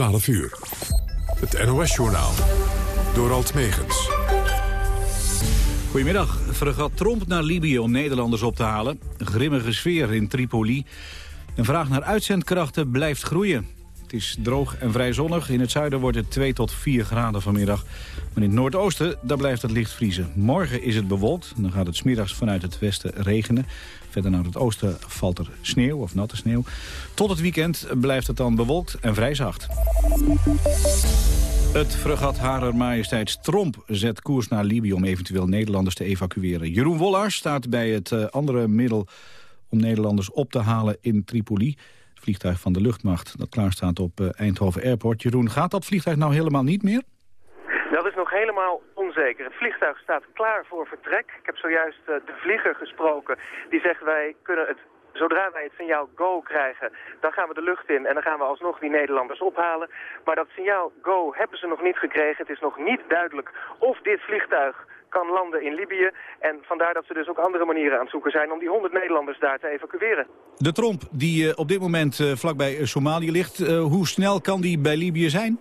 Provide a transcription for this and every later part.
12 uur. Het NOS-journaal. Door Alt Megens. Goedemiddag. Fregat Tromp naar Libië om Nederlanders op te halen. grimmige sfeer in Tripoli. Een vraag naar uitzendkrachten blijft groeien. Het is droog en vrij zonnig. In het zuiden wordt het 2 tot 4 graden vanmiddag. Maar in het noordoosten daar blijft het licht vriezen. Morgen is het bewolkt. Dan gaat het smiddags vanuit het westen regenen. Verder naar het oosten valt er sneeuw of natte sneeuw. Tot het weekend blijft het dan bewolkt en vrij zacht. Het fregat Harer Majesteits Tromp zet koers naar Libië... om eventueel Nederlanders te evacueren. Jeroen Wollars staat bij het eh, andere middel om Nederlanders op te halen in Tripoli. Vliegtuig van de luchtmacht dat klaarstaat op eh, Eindhoven Airport. Jeroen, gaat dat vliegtuig nou helemaal niet meer? Dat is nog helemaal onzeker. Het vliegtuig staat klaar voor vertrek. Ik heb zojuist uh, de vlieger gesproken. Die zegt wij kunnen het zodra wij het signaal go krijgen, dan gaan we de lucht in en dan gaan we alsnog die Nederlanders ophalen. Maar dat signaal go hebben ze nog niet gekregen. Het is nog niet duidelijk of dit vliegtuig kan landen in Libië. En vandaar dat ze dus ook andere manieren aan het zoeken zijn om die 100 Nederlanders daar te evacueren. De tromp die uh, op dit moment uh, vlakbij Somalië ligt, hoe snel kan die bij Libië zijn?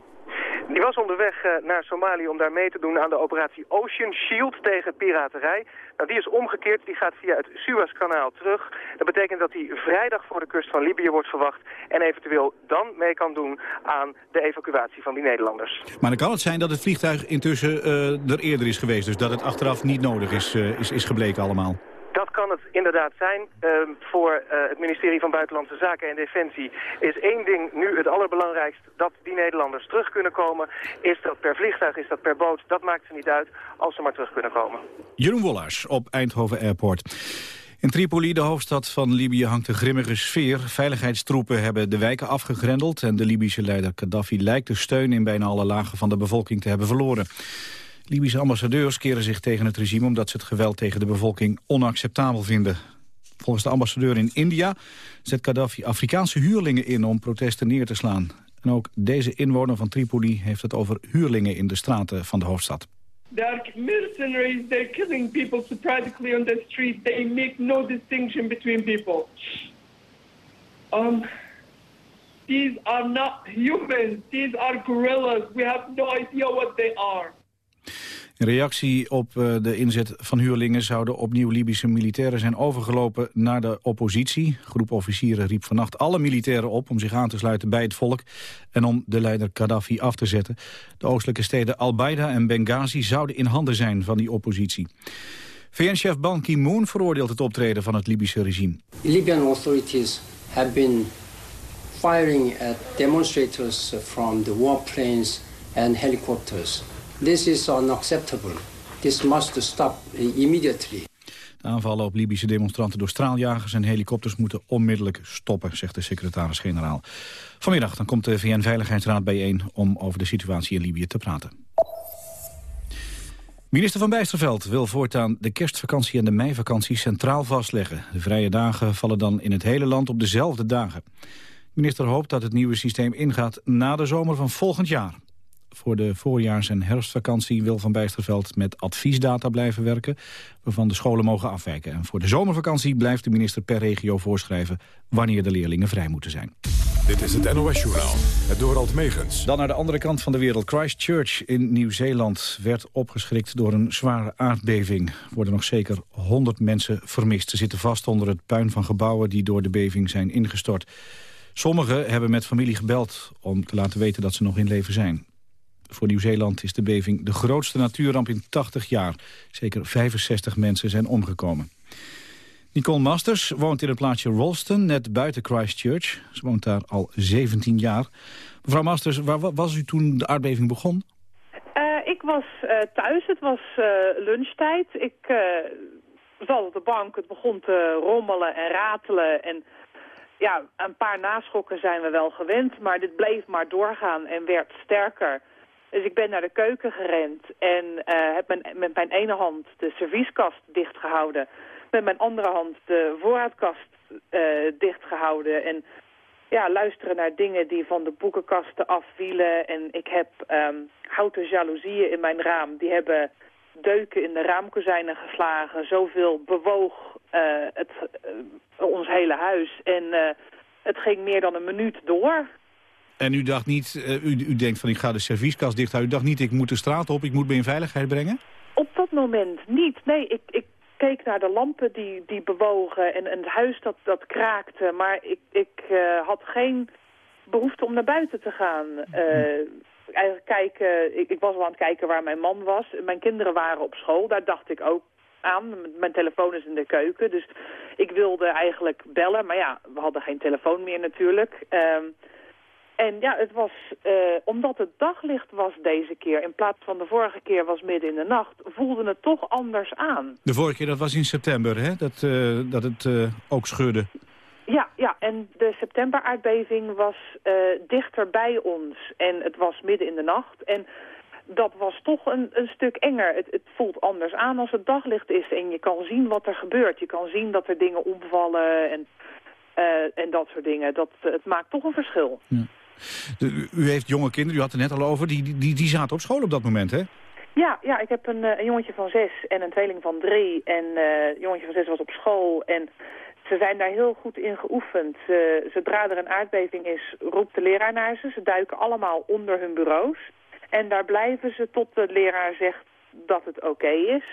Die was onderweg uh, naar Somalië om daar mee te doen aan de operatie Ocean Shield tegen piraterij. Nou, die is omgekeerd, die gaat via het Suezkanaal terug. Dat betekent dat hij vrijdag voor de kust van Libië wordt verwacht... en eventueel dan mee kan doen aan de evacuatie van die Nederlanders. Maar dan kan het zijn dat het vliegtuig intussen uh, er eerder is geweest... dus dat het achteraf niet nodig is, uh, is, is gebleken allemaal. Dat kan het inderdaad zijn. Uh, voor uh, het ministerie van Buitenlandse Zaken en Defensie is één ding nu het allerbelangrijkst. Dat die Nederlanders terug kunnen komen. Is dat per vliegtuig, is dat per boot, dat maakt ze niet uit als ze maar terug kunnen komen. Jeroen Wollars op Eindhoven Airport. In Tripoli, de hoofdstad van Libië, hangt een grimmige sfeer. Veiligheidstroepen hebben de wijken afgegrendeld... en de Libische leider Gaddafi lijkt de steun in bijna alle lagen van de bevolking te hebben verloren. Libische ambassadeurs keren zich tegen het regime... omdat ze het geweld tegen de bevolking onacceptabel vinden. Volgens de ambassadeur in India zet Gaddafi Afrikaanse huurlingen in... om protesten neer te slaan. En ook deze inwoner van Tripoli heeft het over huurlingen in de straten van de hoofdstad. They are mercenaries, they're killing people sporadically on the street. They make no distinction between people. Um, these are not humans, these are guerrillas. We have no idea what they are. In reactie op uh, de inzet van huurlingen zouden opnieuw Libische militairen zijn overgelopen naar de oppositie. Groep officieren riep vannacht alle militairen op om zich aan te sluiten bij het volk en om de leider Gaddafi af te zetten. De oostelijke steden Al-Baida en Benghazi zouden in handen zijn van die oppositie. VN-chef Ban Ki-moon veroordeelt het optreden van het Libische regime. Libyan authorities have been firing at demonstrators from the warplanes and helicopters. This is unacceptable. This must stop immediately. De aanvallen op Libische demonstranten door straaljagers en helikopters moeten onmiddellijk stoppen, zegt de secretaris-generaal. Vanmiddag dan komt de VN-veiligheidsraad bijeen om over de situatie in Libië te praten. Minister van Bijsterveld wil voortaan de kerstvakantie en de meivakantie centraal vastleggen. De vrije dagen vallen dan in het hele land op dezelfde dagen. De minister hoopt dat het nieuwe systeem ingaat na de zomer van volgend jaar. Voor de voorjaars- en herfstvakantie wil Van Bijsterveld met adviesdata blijven werken, waarvan de scholen mogen afwijken. En voor de zomervakantie blijft de minister per regio voorschrijven wanneer de leerlingen vrij moeten zijn. Dit is het NOS-journaal, het Dorald Megens. Dan naar de andere kant van de wereld. Christchurch in Nieuw-Zeeland werd opgeschrikt door een zware aardbeving. Er worden nog zeker 100 mensen vermist. Ze zitten vast onder het puin van gebouwen die door de beving zijn ingestort. Sommigen hebben met familie gebeld om te laten weten dat ze nog in leven zijn. Voor Nieuw-Zeeland is de beving de grootste natuurramp in 80 jaar. Zeker 65 mensen zijn omgekomen. Nicole Masters woont in het plaatsje Rolston, net buiten Christchurch. Ze woont daar al 17 jaar. Mevrouw Masters, waar was u toen de aardbeving begon? Uh, ik was uh, thuis, het was uh, lunchtijd. Ik zat op de bank, het begon te rommelen en ratelen. En ja, een paar naschokken zijn we wel gewend, maar dit bleef maar doorgaan en werd sterker. Dus ik ben naar de keuken gerend en uh, heb mijn, met mijn ene hand de servieskast dichtgehouden. Met mijn andere hand de voorraadkast uh, dichtgehouden. En ja, luisteren naar dingen die van de boekenkasten afvielen. En ik heb um, houten jaloezieën in mijn raam. Die hebben deuken in de raamkozijnen geslagen. Zoveel bewoog uh, het, ons hele huis. En het ging meer dan een minuut door. En u dacht niet, uh, u, u denkt van ik ga de servieskast dicht houden. U dacht niet, ik moet de straat op, ik moet me in veiligheid brengen? Op dat moment niet. Nee, ik, ik keek naar de lampen die, die bewogen en, het huis dat, dat kraakte. Maar ik, ik uh, had geen behoefte om naar buiten te gaan. Uh, eigenlijk kijken, ik, ik was wel aan het kijken waar mijn man was. Mijn kinderen waren op school, daar dacht ik ook aan. Mijn telefoon is in de keuken, dus ik wilde eigenlijk bellen. Maar ja, we hadden geen telefoon meer natuurlijk. Uh, en ja, het was, uh, omdat het daglicht was deze keer, in plaats van de vorige keer was midden in de nacht, voelde het toch anders aan. De vorige keer, dat was in september, hè? Dat, uh, dat het uh, ook scheurde. Ja, ja, en de septemberaardbeving was dichter bij ons en het was midden in de nacht. En dat was toch een, een stuk enger. Het, het, voelt anders aan als het daglicht is en je kan zien wat er gebeurt. Je kan zien dat er dingen omvallen en, en dat soort dingen. Dat, het maakt toch een verschil. Ja u heeft jonge kinderen, u had het net al over, die, die, die zaten op school op dat moment, hè? Ja, ja ik heb een, eh, een jongetje van zes en een tweeling van drie. En uh, jongetje van zes was op school en ze zijn daar heel goed in geoefend. zodra er een aardbeving is, roept de leraar naar ze. Ze duiken allemaal onder hun bureaus. En daar blijven ze tot de leraar zegt dat het oké is.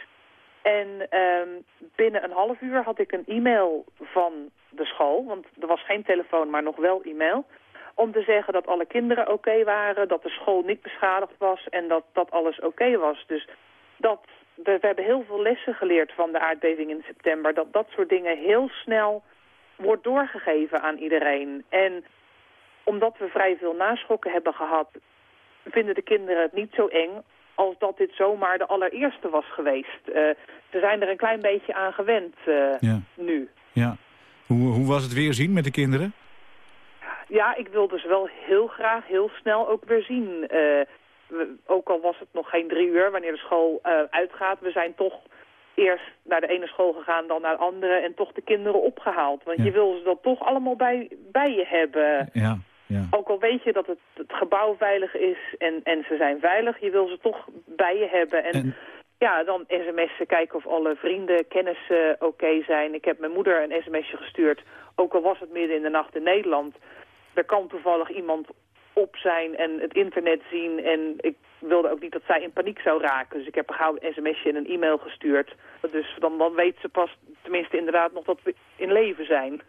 En um, binnen een half uur had ik een e-mail van de school, want er was geen telefoon, maar nog wel e-mail om te zeggen dat alle kinderen oké waren, dat de school niet beschadigd was en dat, dat alles oké was. Dus dat, we, we hebben heel veel lessen geleerd van de aardbeving in september, dat dat soort dingen heel snel wordt doorgegeven aan iedereen. En omdat we vrij veel naschokken hebben gehad, vinden de kinderen het niet zo eng als dat dit zomaar de allereerste was geweest. Uh, ze zijn er een klein beetje aan gewend uh, ja. nu. Ja. Hoe, hoe was het weer zien met de kinderen? Ja, ik wil dus wel heel graag heel snel ook weer zien. We, ook al was het nog geen drie uur wanneer de school uh, uitgaat. We zijn toch eerst naar de ene school gegaan, dan naar de andere... en toch de kinderen opgehaald. Want je wil ze dat toch allemaal bij, bij je hebben. Ja. Ja. Ook al weet je dat het, het gebouw veilig is en, en ze zijn veilig... je wil ze toch bij je hebben. En, en... Ja, dan sms'en, kijken of alle vrienden, kennissen oké zijn. Ik heb mijn moeder een sms'je gestuurd, ook al was het midden in de nacht in Nederland er kan toevallig iemand op zijn en het internet zien. En ik wilde ook niet dat zij in paniek zou raken. Dus ik heb een gauw een sms'je en een e-mail gestuurd. Dus dan, dan weet ze pas tenminste inderdaad nog dat we in leven zijn.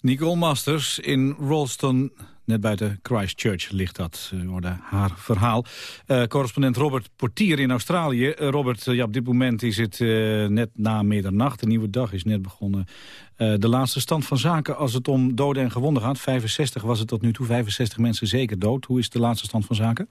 Nicole Masters in Rolston Net buiten Christchurch ligt dat, uh, hoorde haar verhaal. Uh, correspondent Robert Portier in Australië. Uh, Robert, ja, op dit moment is het net na middernacht. De nieuwe dag is net begonnen. de laatste stand van zaken als het om doden en gewonden gaat. 65 was het tot nu toe, 65 mensen zeker dood. Hoe is de laatste stand van zaken?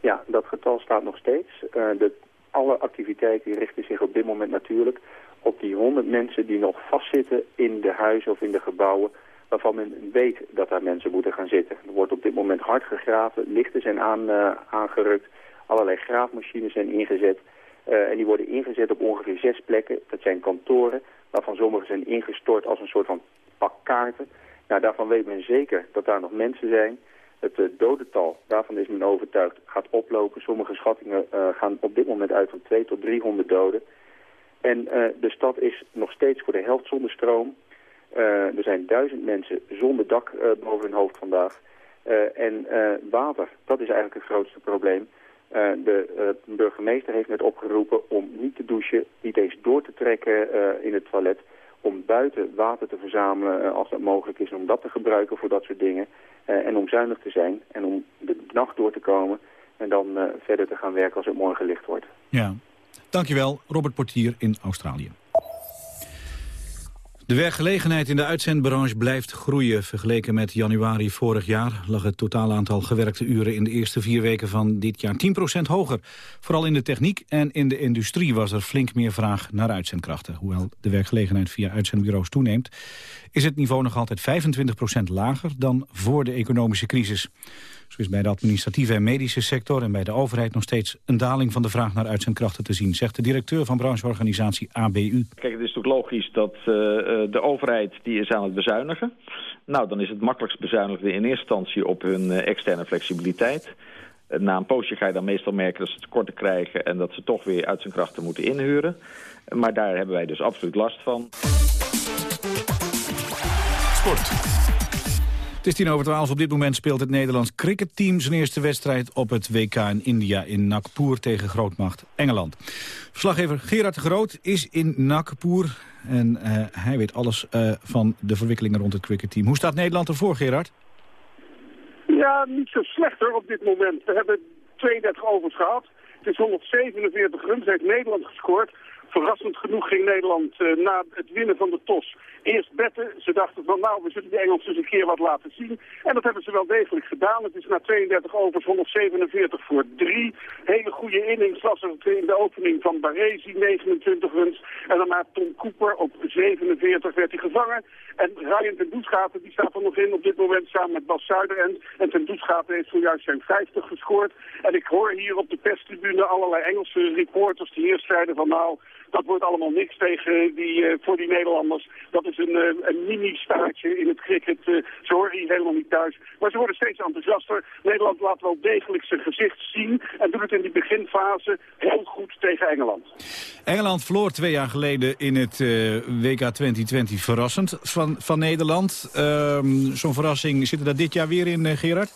Ja, dat getal staat nog steeds. de, alle activiteiten richten zich op dit moment natuurlijk op die 100 mensen die nog vastzitten in de huizen of in de gebouwen waarvan men weet dat daar mensen moeten gaan zitten. Er wordt op dit moment hard gegraven, lichten zijn aan, uh, aangerukt, allerlei graafmachines zijn ingezet. Uh, en die worden ingezet op ongeveer zes plekken. Dat zijn kantoren, waarvan sommige zijn ingestort als een soort van pakkaarten. Nou, daarvan weet men zeker dat daar nog mensen zijn. Het uh, dodental, daarvan is men overtuigd, gaat oplopen. Sommige schattingen gaan op dit moment uit van 2 tot 300 doden. En de stad is nog steeds voor de helft zonder stroom. Uh, er zijn duizend mensen zonder dak uh, boven hun hoofd vandaag. Uh, en water, dat is eigenlijk het grootste probleem. de burgemeester heeft net opgeroepen om niet te douchen, niet eens door te trekken in het toilet. Om buiten water te verzamelen als dat mogelijk is, om dat te gebruiken voor dat soort dingen. en om zuinig te zijn en om de nacht door te komen en dan verder te gaan werken als het morgen licht wordt. Ja, dankjewel Robert Portier in Australië. De werkgelegenheid in de uitzendbranche blijft groeien. Vergeleken met januari vorig jaar lag het totaal aantal gewerkte uren in de eerste vier weken van dit jaar 10% hoger. Vooral in de techniek en in de industrie was er flink meer vraag naar uitzendkrachten. Hoewel de werkgelegenheid via uitzendbureaus toeneemt, is het niveau nog altijd 25% lager dan voor de economische crisis. Zo is bij de administratieve en medische sector en bij de overheid nog steeds een daling van de vraag naar uitzendkrachten te zien, zegt de directeur van brancheorganisatie ABU. Kijk, het is natuurlijk logisch dat uh, de overheid die is aan het bezuinigen. Nou, dan is het makkelijkst bezuinigen in eerste instantie op hun uh, externe flexibiliteit. Na een poosje ga je dan meestal merken dat ze tekorten krijgen en dat ze toch weer uitzendkrachten moeten inhuren. Maar daar hebben wij dus absoluut last van. Sport. Het is tien over twaalf. Op dit moment speelt het Nederlands cricketteam zijn eerste wedstrijd op het WK in India in Nagpur tegen grootmacht Engeland. Verslaggever Gerard de Groot is in Nagpur en uh, hij weet alles uh, van de verwikkelingen rond het cricketteam. Hoe staat Nederland ervoor, Gerard? Ja, niet zo slechter op dit moment. We hebben 32 overs gehad. Het is 147 runs, heeft Nederland gescoord. Verrassend genoeg ging Nederland uh, na het winnen van de TOS eerst betten. Ze dachten van nou, we zullen de Engelsen eens een keer wat laten zien. En dat hebben ze wel degelijk gedaan. Het is na 32 overs 147 voor 3. Hele goede innings was er in de opening van Baresi, 29 runs. En daarna Tom Cooper op 47 werd hij gevangen. En Ryan ten Doesgaten, die staat er nog in op dit moment samen met Bas Zuiderend. En ten Doesgaten heeft zojuist zijn 50 gescoord. En ik hoor hier op de perstribune allerlei Engelse reporters die eerst zeiden van nou, dat wordt allemaal niks tegen die, uh, voor die Nederlanders. Dat is een, uh, een mini-staartje in het cricket. Uh, ze horen hier helemaal niet thuis. Maar ze worden steeds enthousiaster. Nederland laat wel degelijk zijn gezicht zien. En doet het in die beginfase heel goed tegen Engeland. Engeland verloor twee jaar geleden in het WK 2020 verrassend van, van Nederland. Ehm, zo'n verrassing zit er dat dit jaar weer in, Gerard?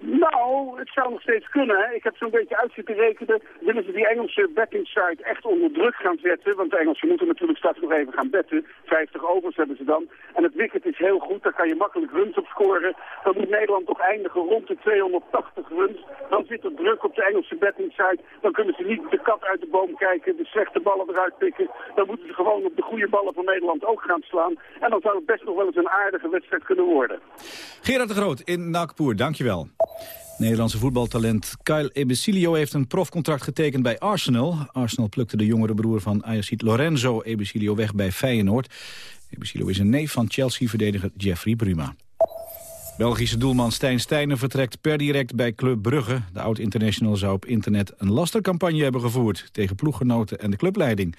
Nou, het zou nog steeds kunnen. Ik heb zo'n beetje uit zitten rekenen. Willen ze die Engelse betting site echt onder druk gaan zetten? Want de Engelsen moeten natuurlijk straks nog even gaan betten. 50 overs hebben ze dan. En het wicket is heel goed. Daar kan je makkelijk runs op scoren. Dan moet Nederland toch eindigen rond de 280 runs. Dan zit er druk op de Engelse betting site. Dan kunnen ze niet de kat uit de boom kijken, de slechte ballen eruit pikken. Dan moeten ze gewoon op de goede ballen van Nederland ook gaan slaan. En dan zou het best nog wel eens een aardige wedstrijd kunnen worden. Gerard de Groot in Nagpur, dankjewel. Nederlandse voetbaltalent Kyle Ebesilio heeft een profcontract getekend bij Arsenal. Arsenal plukte de jongere broer van Ajaxiet Lorenzo Ebesilio weg bij Feyenoord. Ebesilio is een neef van Chelsea-verdediger Jeffrey Bruma. Belgische doelman Stijn Steijnen vertrekt per direct bij Club Brugge. De oud-international zou op internet een lastercampagne hebben gevoerd... tegen ploeggenoten en de clubleiding.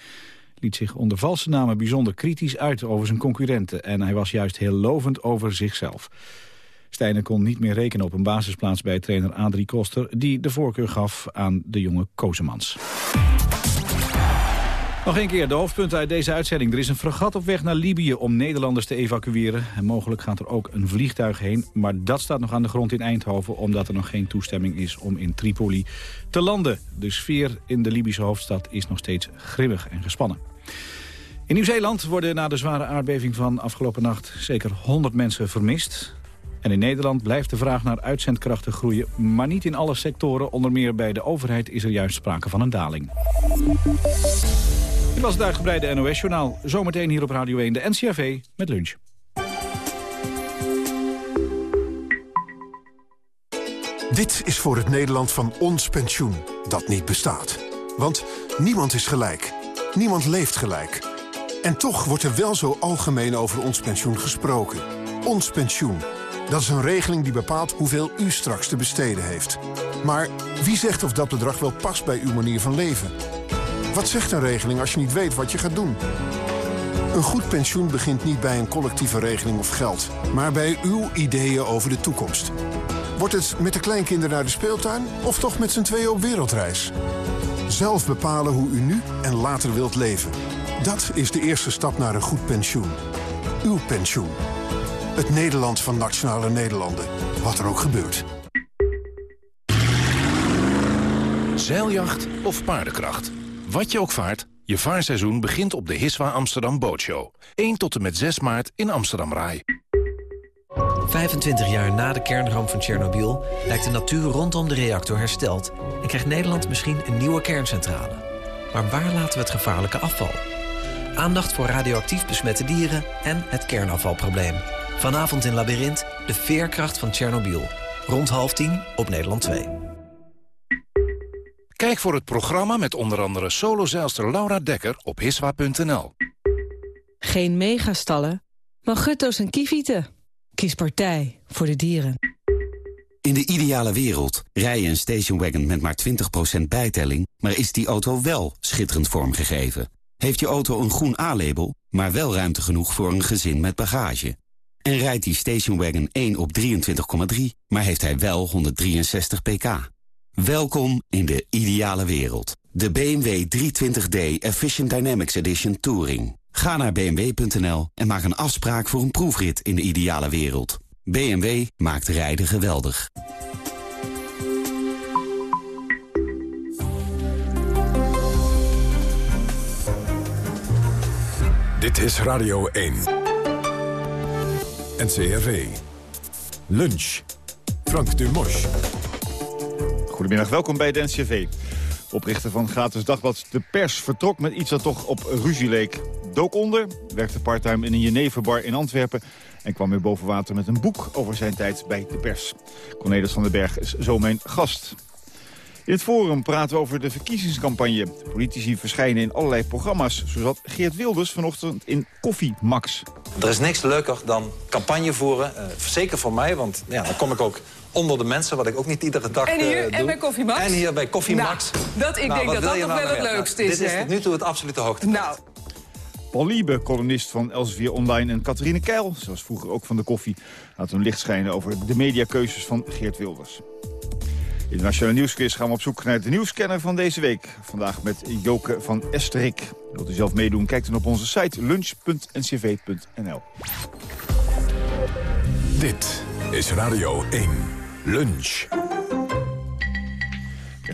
Liet zich onder valse namen bijzonder kritisch uit over zijn concurrenten... en hij was juist heel lovend over zichzelf. Stijnen kon niet meer rekenen op een basisplaats bij trainer Adrie Koster... die de voorkeur gaf aan de jonge Kozemans. Nog een keer de hoofdpunten uit deze uitzending. Er is een fregat op weg naar Libië om Nederlanders te evacueren. En mogelijk gaat er ook een vliegtuig heen. Maar dat staat nog aan de grond in Eindhoven... omdat er nog geen toestemming is om in Tripoli te landen. De sfeer in de Libische hoofdstad is nog steeds grimmig en gespannen. In Nieuw-Zeeland worden na de zware aardbeving van afgelopen nacht... zeker 100 mensen vermist. En in Nederland blijft de vraag naar uitzendkrachten groeien... maar niet in alle sectoren. Onder meer bij de overheid is er juist sprake van een daling. Dit was het uitgebreide NOS-journaal. Zometeen hier op Radio 1 de NCRV met lunch. Dit is voor het Nederland van ons pensioen, dat niet bestaat. Want niemand is gelijk. Niemand leeft gelijk. En toch wordt er wel zo algemeen over ons pensioen gesproken. Ons pensioen dat is een regeling die bepaalt hoeveel u straks te besteden heeft. Maar wie zegt of dat bedrag wel past bij uw manier van leven? Wat zegt een regeling als je niet weet wat je gaat doen? Een goed pensioen begint niet bij een collectieve regeling of geld... maar bij uw ideeën over de toekomst. Wordt het met de kleinkinderen naar de speeltuin... of toch met z'n tweeën op wereldreis? Zelf bepalen hoe u nu en later wilt leven. Dat is de eerste stap naar een goed pensioen. Uw pensioen. Het Nederland van Nationale Nederlanden. Wat er ook gebeurt. Zeiljacht of paardenkracht. Wat je ook vaart, je vaarseizoen begint op de Hiswa Amsterdam Bootshow. 1 tot en met 6 maart in Amsterdam Rai. 25 jaar na de kernramp van Tsjernobyl lijkt de natuur rondom de reactor hersteld... en krijgt Nederland misschien een nieuwe kerncentrale. Maar waar laten we het gevaarlijke afval? Aandacht voor radioactief besmette dieren en het kernafvalprobleem. Vanavond in Labyrinth, de veerkracht van Tsjernobyl. Rond half tien op Nederland 2. Kijk voor het programma met onder andere solozeilster Laura Dekker op hiswa.nl. Geen megastallen, maar gutto's en kievieten. Kies partij voor de dieren. In de ideale wereld rij je een stationwagon met maar 20% bijtelling... maar is die auto wel schitterend vormgegeven? Heeft je auto een groen A-label, maar wel ruimte genoeg voor een gezin met bagage? En rijdt die stationwagon 1 op 23,3, maar heeft hij wel 163 pk. Welkom in de ideale wereld. De BMW 320d Efficient Dynamics Edition Touring. Ga naar bmw.nl en maak een afspraak voor een proefrit in de ideale wereld. BMW maakt rijden geweldig. Dit is Radio 1. NCRV. Lunch. Frank Dumos. Goedemiddag, welkom bij de NCRV. Oprichter van gratis dagblad De Pers vertrok met iets dat toch op ruzie leek. Dook onder, werkte parttime in een Geneverbar in Antwerpen... en kwam weer boven water met een boek over zijn tijd bij De Pers. Cornelis van den Berg is zo mijn gast. In het forum praten we over de verkiezingscampagne. Politici verschijnen in allerlei programma's. Zo zat Geert Wilders vanochtend in Koffie Max. Er is niks leuker dan campagne voeren. Uh, zeker voor mij, want ja, dan kom ik ook onder de mensen... wat ik ook niet iedere dag En hier, uh, en bij Koffie Max? En hier bij Koffie nou, Max. Dat, ik nou, denk dat dat nog nou wel het leukste nou, is, Dit is tot nu toe het absolute hoogte. Nou, Paul Liebe, columnist van Elsevier Online en Catharine Keil... zoals vroeger ook van de koffie, laten hun licht schijnen... over de mediakeuzes van Geert Wilders. In de Nationale Nieuwsquiz gaan we op zoek naar de nieuwscanner van deze week. Vandaag met Joke van Esterik. Wilt u zelf meedoen? Kijk dan op onze site lunch.ncv.nl. Dit is Radio 1. Lunch.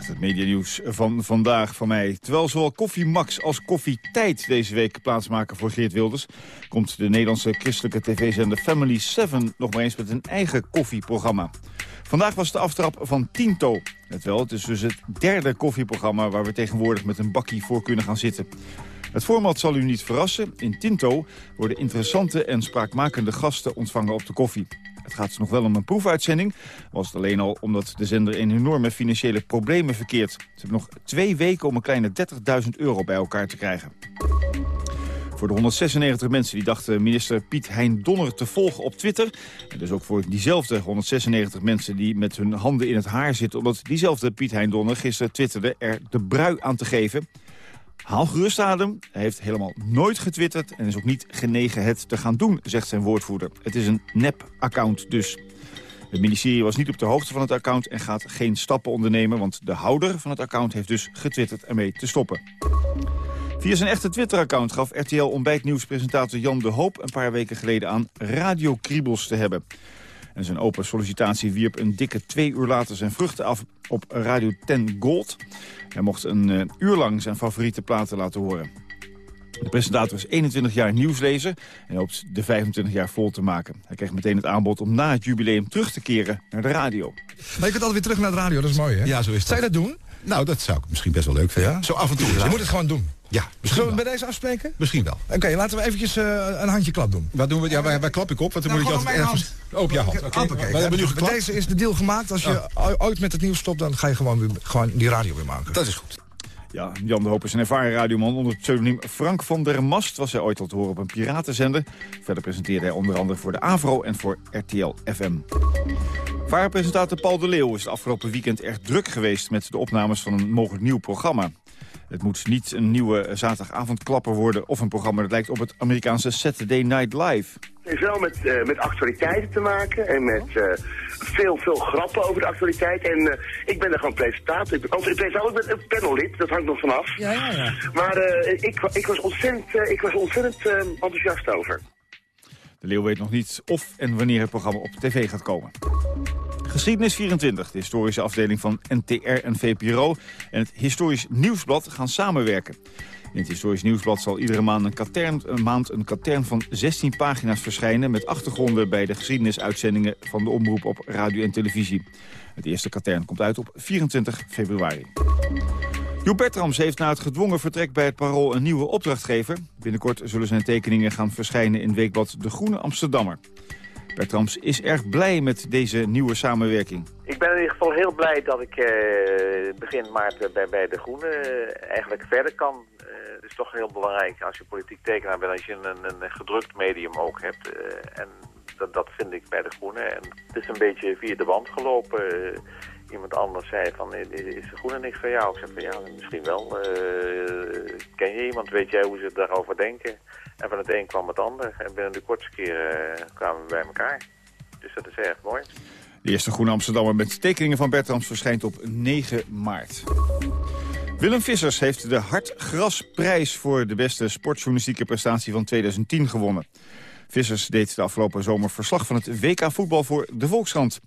Het medianieuws van vandaag van mij. Terwijl zowel Koffie Max als Koffie Tijd deze week plaatsmaken voor Geert Wilders... komt de Nederlandse christelijke tv-zender Family 7 nog maar eens met een eigen koffieprogramma. Vandaag was de aftrap van Tinto. Net wel, het is dus het derde koffieprogramma waar we tegenwoordig met een bakkie voor kunnen gaan zitten. Het format zal u niet verrassen. In Tinto worden interessante en spraakmakende gasten ontvangen op de koffie. Het gaat dus nog wel om een proefuitzending. Was het alleen al omdat de zender in enorme financiële problemen verkeert. Ze hebben nog twee weken om een kleine 30.000 euro bij elkaar te krijgen. Voor de 196 mensen die dachten minister Piet Hein Donner te volgen op Twitter. En dus ook voor diezelfde 196 mensen die met hun handen in het haar zitten... omdat diezelfde Piet Hein Donner gisteren twitterde er de brui aan te geven. Haal gerust adem. Hij heeft helemaal nooit getwitterd en is ook niet genegen het te gaan doen, zegt zijn woordvoerder. Het is een nep-account dus. Het ministerie was niet op de hoogte van het account en gaat geen stappen ondernemen... want de houder van het account heeft dus getwitterd ermee te stoppen. Via zijn echte Twitter-account gaf RTL ontbijtnieuwspresentator Jan de Hoop... een paar weken geleden aan radiokriebels te hebben. En zijn open sollicitatie wierp een dikke twee uur later zijn vruchten af op Radio 10 Gold. Hij mocht een uh, uur lang zijn favoriete platen laten horen. De presentator is 21 jaar nieuwslezer en hoopt de 25 jaar vol te maken. Hij kreeg meteen het aanbod om na het jubileum terug te keren naar de radio. Maar je kunt altijd weer terug naar de radio, dat is mooi hè? Ja, zo is het. Zou je dat doen? Nou, dat zou ik misschien best wel leuk vinden. Ja? Zo af en toe. Je moet het gewoon doen. Ja, Zullen we bij deze afspreken? Misschien wel. Oké, okay, laten we eventjes uh, een handje klap doen. Wat doen we? Ja, waar, waar klap ik op? Want dan nou, moet ik altijd ergens... Hand. Op je hand. Oké. Okay. We hebben nu geklapt. Deze is de deal gemaakt. Als je oh. ooit met het nieuws stopt, dan ga je gewoon, weer, gewoon die radio weer maken. Dat is goed. Ja, Jan de Hoop is een ervaren radioman. Onder het pseudoniem Frank van der Mast was hij ooit al te horen op een piratenzender. Verder presenteerde hij onder andere voor de AVRO en voor RTL FM. Vaarpresentator Paul de Leeuw is het afgelopen weekend erg druk geweest... met de opnames van een mogelijk nieuw programma. Het moet niet een nieuwe zaterdagavondklapper worden... of een programma dat lijkt op het Amerikaanse Saturday Night Live. Het heeft wel met, uh, met actualiteiten te maken en met uh, veel, veel grappen over de actualiteit. En uh, ik ben er gewoon presentator. Ik ben, oh, ik ben ook met een panellid, dat hangt nog vanaf. Ja, ja, ja. Maar ik, ik was ontzettend, ik was ontzettend enthousiast over. De Leeuw weet nog niet of en wanneer het programma op tv gaat komen. Geschiedenis 24, de historische afdeling van NTR en VPRO... en het Historisch Nieuwsblad gaan samenwerken. In het Historisch Nieuwsblad zal iedere maand een, katern, een maand een katern van 16 pagina's verschijnen... met achtergronden bij de geschiedenisuitzendingen van de omroep op radio en televisie. Het eerste katern komt uit op 24 februari. Joep Bertrams heeft na het gedwongen vertrek bij het Parool een nieuwe opdrachtgever. Binnenkort zullen zijn tekeningen gaan verschijnen in weekblad De Groene Amsterdammer. Bertrams is erg blij met deze nieuwe samenwerking. Ik ben in ieder geval heel blij dat ik uh, begin maart bij, De Groene uh, eigenlijk verder kan. Uh, het is toch heel belangrijk als je politiek tekenaar bent, als je een, een gedrukt medium ook hebt. en dat, dat vind ik bij De Groene. En het is een beetje via de wand gelopen. Iemand anders zei van, is De Groene niks voor jou? Ik zei van, ja, misschien wel. ken je iemand? Weet jij hoe ze daarover denken? En van het een kwam het ander. En binnen de kortste keren uh, kwamen we bij elkaar. Dus dat is erg mooi. De eerste Groene Amsterdammer met tekeningen van Bertrams verschijnt op 9 maart. Willem Vissers heeft de Hartgrasprijs voor de beste sportjournalistieke prestatie van 2010 gewonnen. Vissers deed de afgelopen zomer verslag van het WK voetbal voor de Volkskrant.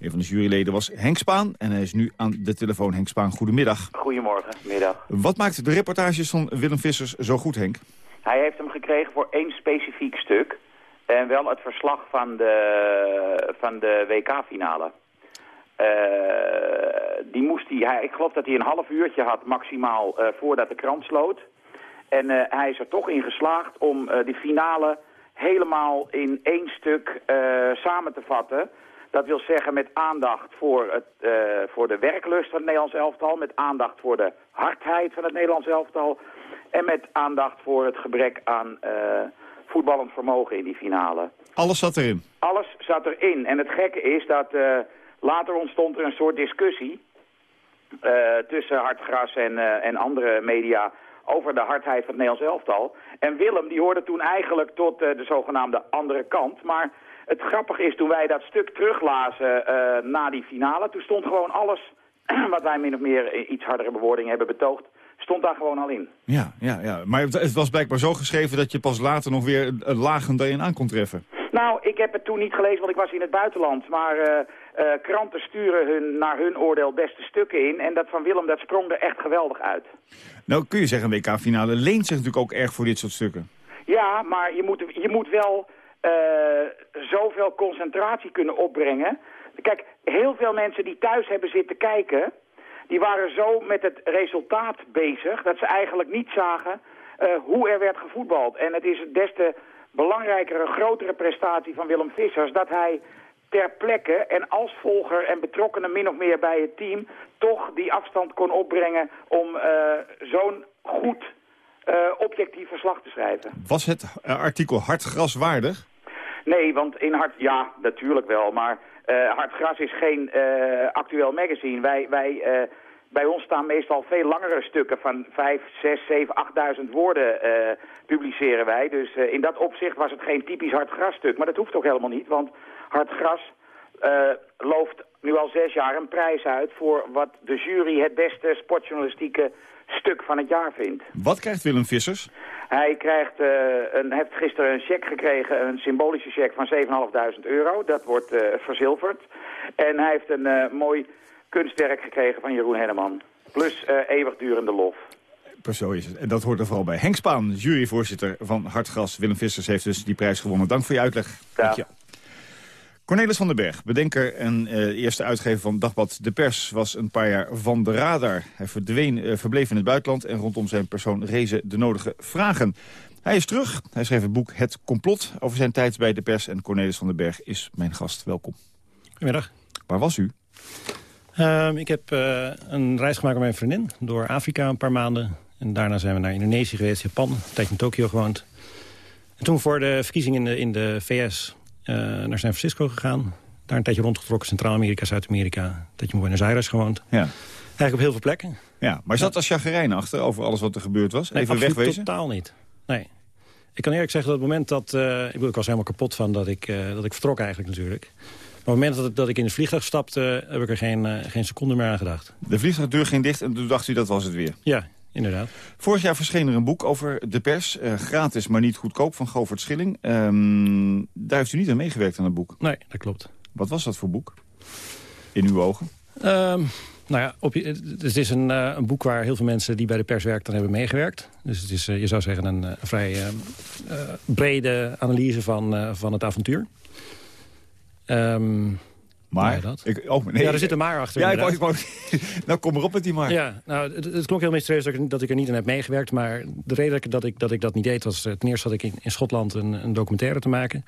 Een van de juryleden was Henk Spaan en hij is nu aan de telefoon. Henk Spaan, goedemiddag. Goedemorgen, middag. Wat maakt de reportages van Willem Vissers zo goed, Henk? Hij heeft hem gekregen voor één specifiek stuk. En wel het verslag van de, van de WK-finale. Eh, die moest hij, hij, ik geloof dat hij een half uurtje had maximaal eh, voordat de krant sloot. En eh, hij is er toch in geslaagd om die finale helemaal in één stuk samen te vatten. Dat wil zeggen met aandacht voor, het, voor de werklust van het Nederlands elftal... met aandacht voor de hardheid van het Nederlands elftal... en met aandacht voor het gebrek aan voetballend vermogen in die finale. Alles zat erin? Alles zat erin. En het gekke is dat Later ontstond er een soort discussie tussen Hartgras en, en andere media over de hardheid van het Nederlands elftal. En Willem die hoorde toen eigenlijk tot uh, de zogenaamde andere kant. Maar het grappige is, toen wij dat stuk teruglazen na die finale... toen stond gewoon alles wat wij min of meer iets hardere bewoording hebben betoogd... stond daar gewoon al in. Ja, ja, ja. maar het was blijkbaar zo geschreven dat je pas later nog weer lagen daarin aan kon treffen. Nou, ik heb het toen niet gelezen, want ik was in het buitenland. Maar uh, uh, kranten sturen hun, naar hun oordeel beste stukken in. En dat van Willem, dat sprong er echt geweldig uit. Nou, kun je zeggen, een WK-finale leent zich natuurlijk ook erg voor dit soort stukken. Ja, maar je moet, je moet wel uh, zoveel concentratie kunnen opbrengen. Kijk, heel veel mensen die thuis hebben zitten kijken... die waren zo met het resultaat bezig... dat ze eigenlijk niet zagen hoe er werd gevoetbald. En het is des te belangrijkere, grotere prestatie van Willem Vissers... dat hij ter plekke en als volger en betrokkene min of meer bij het team... toch die afstand kon opbrengen om uh, zo'n goed uh, objectief verslag te schrijven. Was het uh, artikel Hartgras waardig? Nee, want in Hart... Ja, natuurlijk wel, maar Hartgras is geen actueel magazine. Wij... wij bij ons staan meestal veel langere stukken van 5, 6, 7, 8000 woorden uh, publiceren wij. Dus uh, in dat opzicht was het geen typisch hartgrasstuk. Maar dat hoeft ook helemaal niet, want hartgras uh, looft nu al zes jaar een prijs uit... voor wat de jury het beste sportjournalistieke stuk van het jaar vindt. Wat krijgt Willem Vissers? Hij krijgt, een, heeft gisteren een cheque gekregen, een symbolische cheque van 7.500 euro. Dat wordt verzilverd. En hij heeft een mooi kunstwerk gekregen van Jeroen Henneman. Plus eeuwigdurende lof. Zo is het. En dat hoort er vooral bij. Henk Spaan, juryvoorzitter van Hartgras. Willem Vissers heeft dus die prijs gewonnen. Dank voor je uitleg. Ja. Dank je. Cornelis van den Berg, bedenker en uh, eerste uitgever van Dagblad De Pers... was een paar jaar van de radar. Hij verdween, uh, verbleef in het buitenland en rondom zijn persoon rezen de nodige vragen. Hij is terug. Hij schreef het boek Het Complot over zijn tijd bij De Pers. En Cornelis van den Berg is mijn gast. Welkom. Goedemiddag. Waar was u? Uh, ik heb uh, een reis gemaakt met mijn vriendin door Afrika een paar maanden. En daarna zijn we naar Indonesië geweest, Japan, een tijdje in Tokio gewoond. En toen voor de verkiezingen in de, in de VS naar San Francisco gegaan. Daar een tijdje rondgetrokken, Centraal-Amerika, Zuid-Amerika. Een tijdje in Buenos Aires gewoond. Ja. Eigenlijk op heel veel plekken. Ja, maar zat als chagrijn achter over alles wat er gebeurd was? Nee, Even wegwezen? totaal niet. Nee. Ik kan eerlijk zeggen dat het moment dat... Uh, ik, ik was helemaal kapot van dat ik, uh, dat ik vertrok eigenlijk natuurlijk. Maar op het moment dat ik, dat ik in het vliegtuig stapte, heb ik er geen, uh, geen seconde meer aan gedacht. De vliegtuigdeur ging dicht en toen dacht u dat was het weer? Ja, inderdaad. Vorig jaar verscheen er een boek over de pers. Uh, gratis, maar niet goedkoop, van Govert Schilling. Um, daar heeft u niet aan meegewerkt aan het boek? Nee, dat klopt. Wat was dat voor boek? In uw ogen? Um, nou ja, op, het is een, uh, een, boek waar heel veel mensen die bij de pers werken... dan hebben meegewerkt. Dus het is, uh, je zou zeggen, een vrij brede analyse van, van het avontuur. Um, maar? dat? Ik, oh, nee. Ja, er zit een maar achter. Ja, ik wou, ik wou, nou, kom erop met die maar. Ja, nou, het, het klonk heel mysterieus dat ik, dat ik er niet aan heb meegewerkt. Maar de reden dat ik dat, ik dat niet deed was... ten eerste had ik in, in Schotland een, een, documentaire te maken.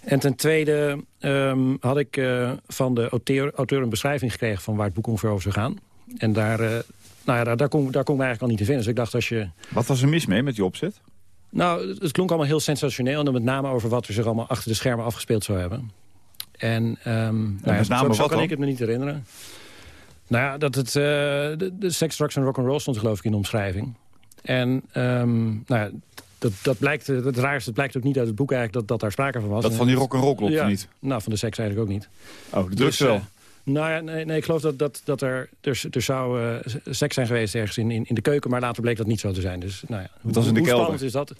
En ten tweede um, had ik uh, van de auteur, auteur een beschrijving gekregen... van waar het boek ongeveer over zou gaan. En daar, uh, nou ja, daar, daar, kon, daar kon ik eigenlijk al niet te vinden. Dus ik dacht als je... Wat was er mis mee met die opzet? Nou, het klonk allemaal heel sensationeel. En dan met name over wat er zich allemaal achter de schermen afgespeeld zou hebben. En, um, en nou ja, zo, kan ik het me niet herinneren. Nou ja, dat het, uh, de, de sex, drugs en rock'n'roll stond geloof ik in de omschrijving. En um, nou ja, dat, dat blijkt, het raarste, het blijkt ook niet uit het boek eigenlijk dat, dat daar sprake van was. Dat van die rock'n'roll klopt ja, niet? Nou, van de seks eigenlijk ook niet. Oh, de drugs dus, wel? Uh, Nou ja, nee, nee ik geloof dat, dat, dat er, er, er zou uh, seks zijn geweest ergens in, in, in de keuken... maar later bleek dat niet zo te zijn. Dus, nou ja, het was in de hoe kelder. is dat?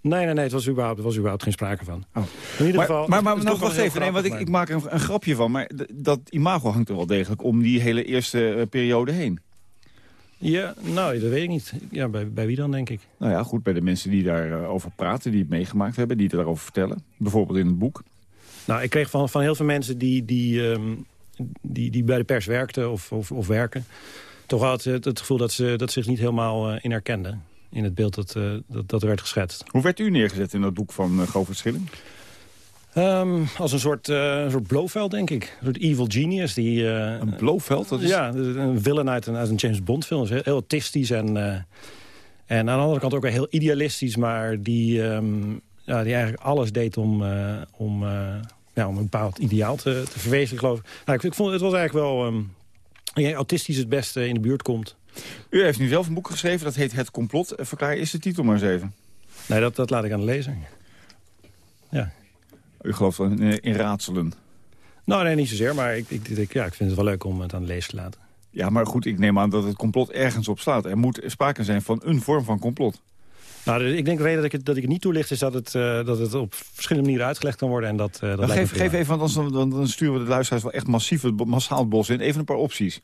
Nee, nee, nee, het was überhaupt, er was überhaupt geen sprake van. Oh. In ieder geval... maar, maar nog wacht even, nee, want ik, ik maak een, een grapje van. Maar dat imago hangt er wel degelijk om die hele eerste eh, periode heen. Ja, nou, dat weet ik niet. Ja, bij, bij wie dan, denk ik? Nou ja, goed, bij de mensen die daarover over praten, die het meegemaakt hebben... die het daarover vertellen. Bijvoorbeeld in het boek. Nou, ik kreeg van, van heel veel mensen die, die, ehm, die, die bij de pers werkten of, of, of werken... toch had het, het gevoel dat ze dat zich niet helemaal eh, in herkenden. In het beeld dat, eh, dat, dat er werd geschetst. Hoe werd u neergezet in dat boek van uh, Govert Schilling? Ehm, als een soort, uh, een soort Blofeld, denk ik. Een soort evil genius. Die, uh, een Blofeld? Dat is... Ja, een villain uit een, uit een James Bond film. Heel, heel autistisch en, uh, en aan de andere kant ook heel idealistisch. Maar die, um, ja, die eigenlijk alles deed om, om, ja, om een bepaald ideaal te, te verwezenlijken, geloof ik. Nou, ik, ik vond het was eigenlijk wel... Um, autistisch het beste in de buurt komt. U heeft nu zelf een boek geschreven, dat heet Het Complot. Verklaar is de titel maar eens even. Nee, dat, dat laat ik aan de lezer. Ja. U gelooft in, in raadselen? Nou, nee, niet zozeer. Maar ik, ik, ik, ja, ik vind het wel leuk om het aan de lezer te laten. Ja, maar goed, ik neem aan dat het complot ergens op slaat. Er moet sprake zijn van een vorm van complot. Nou, ik denk de reden dat ik het, dat ik het niet toelicht... is dat het, uh, dat het op verschillende manieren uitgelegd kan worden. En dat, uh, dat nou, geef, geef even, want dan, dan, dan sturen we de luisteraars wel echt massief het, massaal het bos in. Even een paar opties.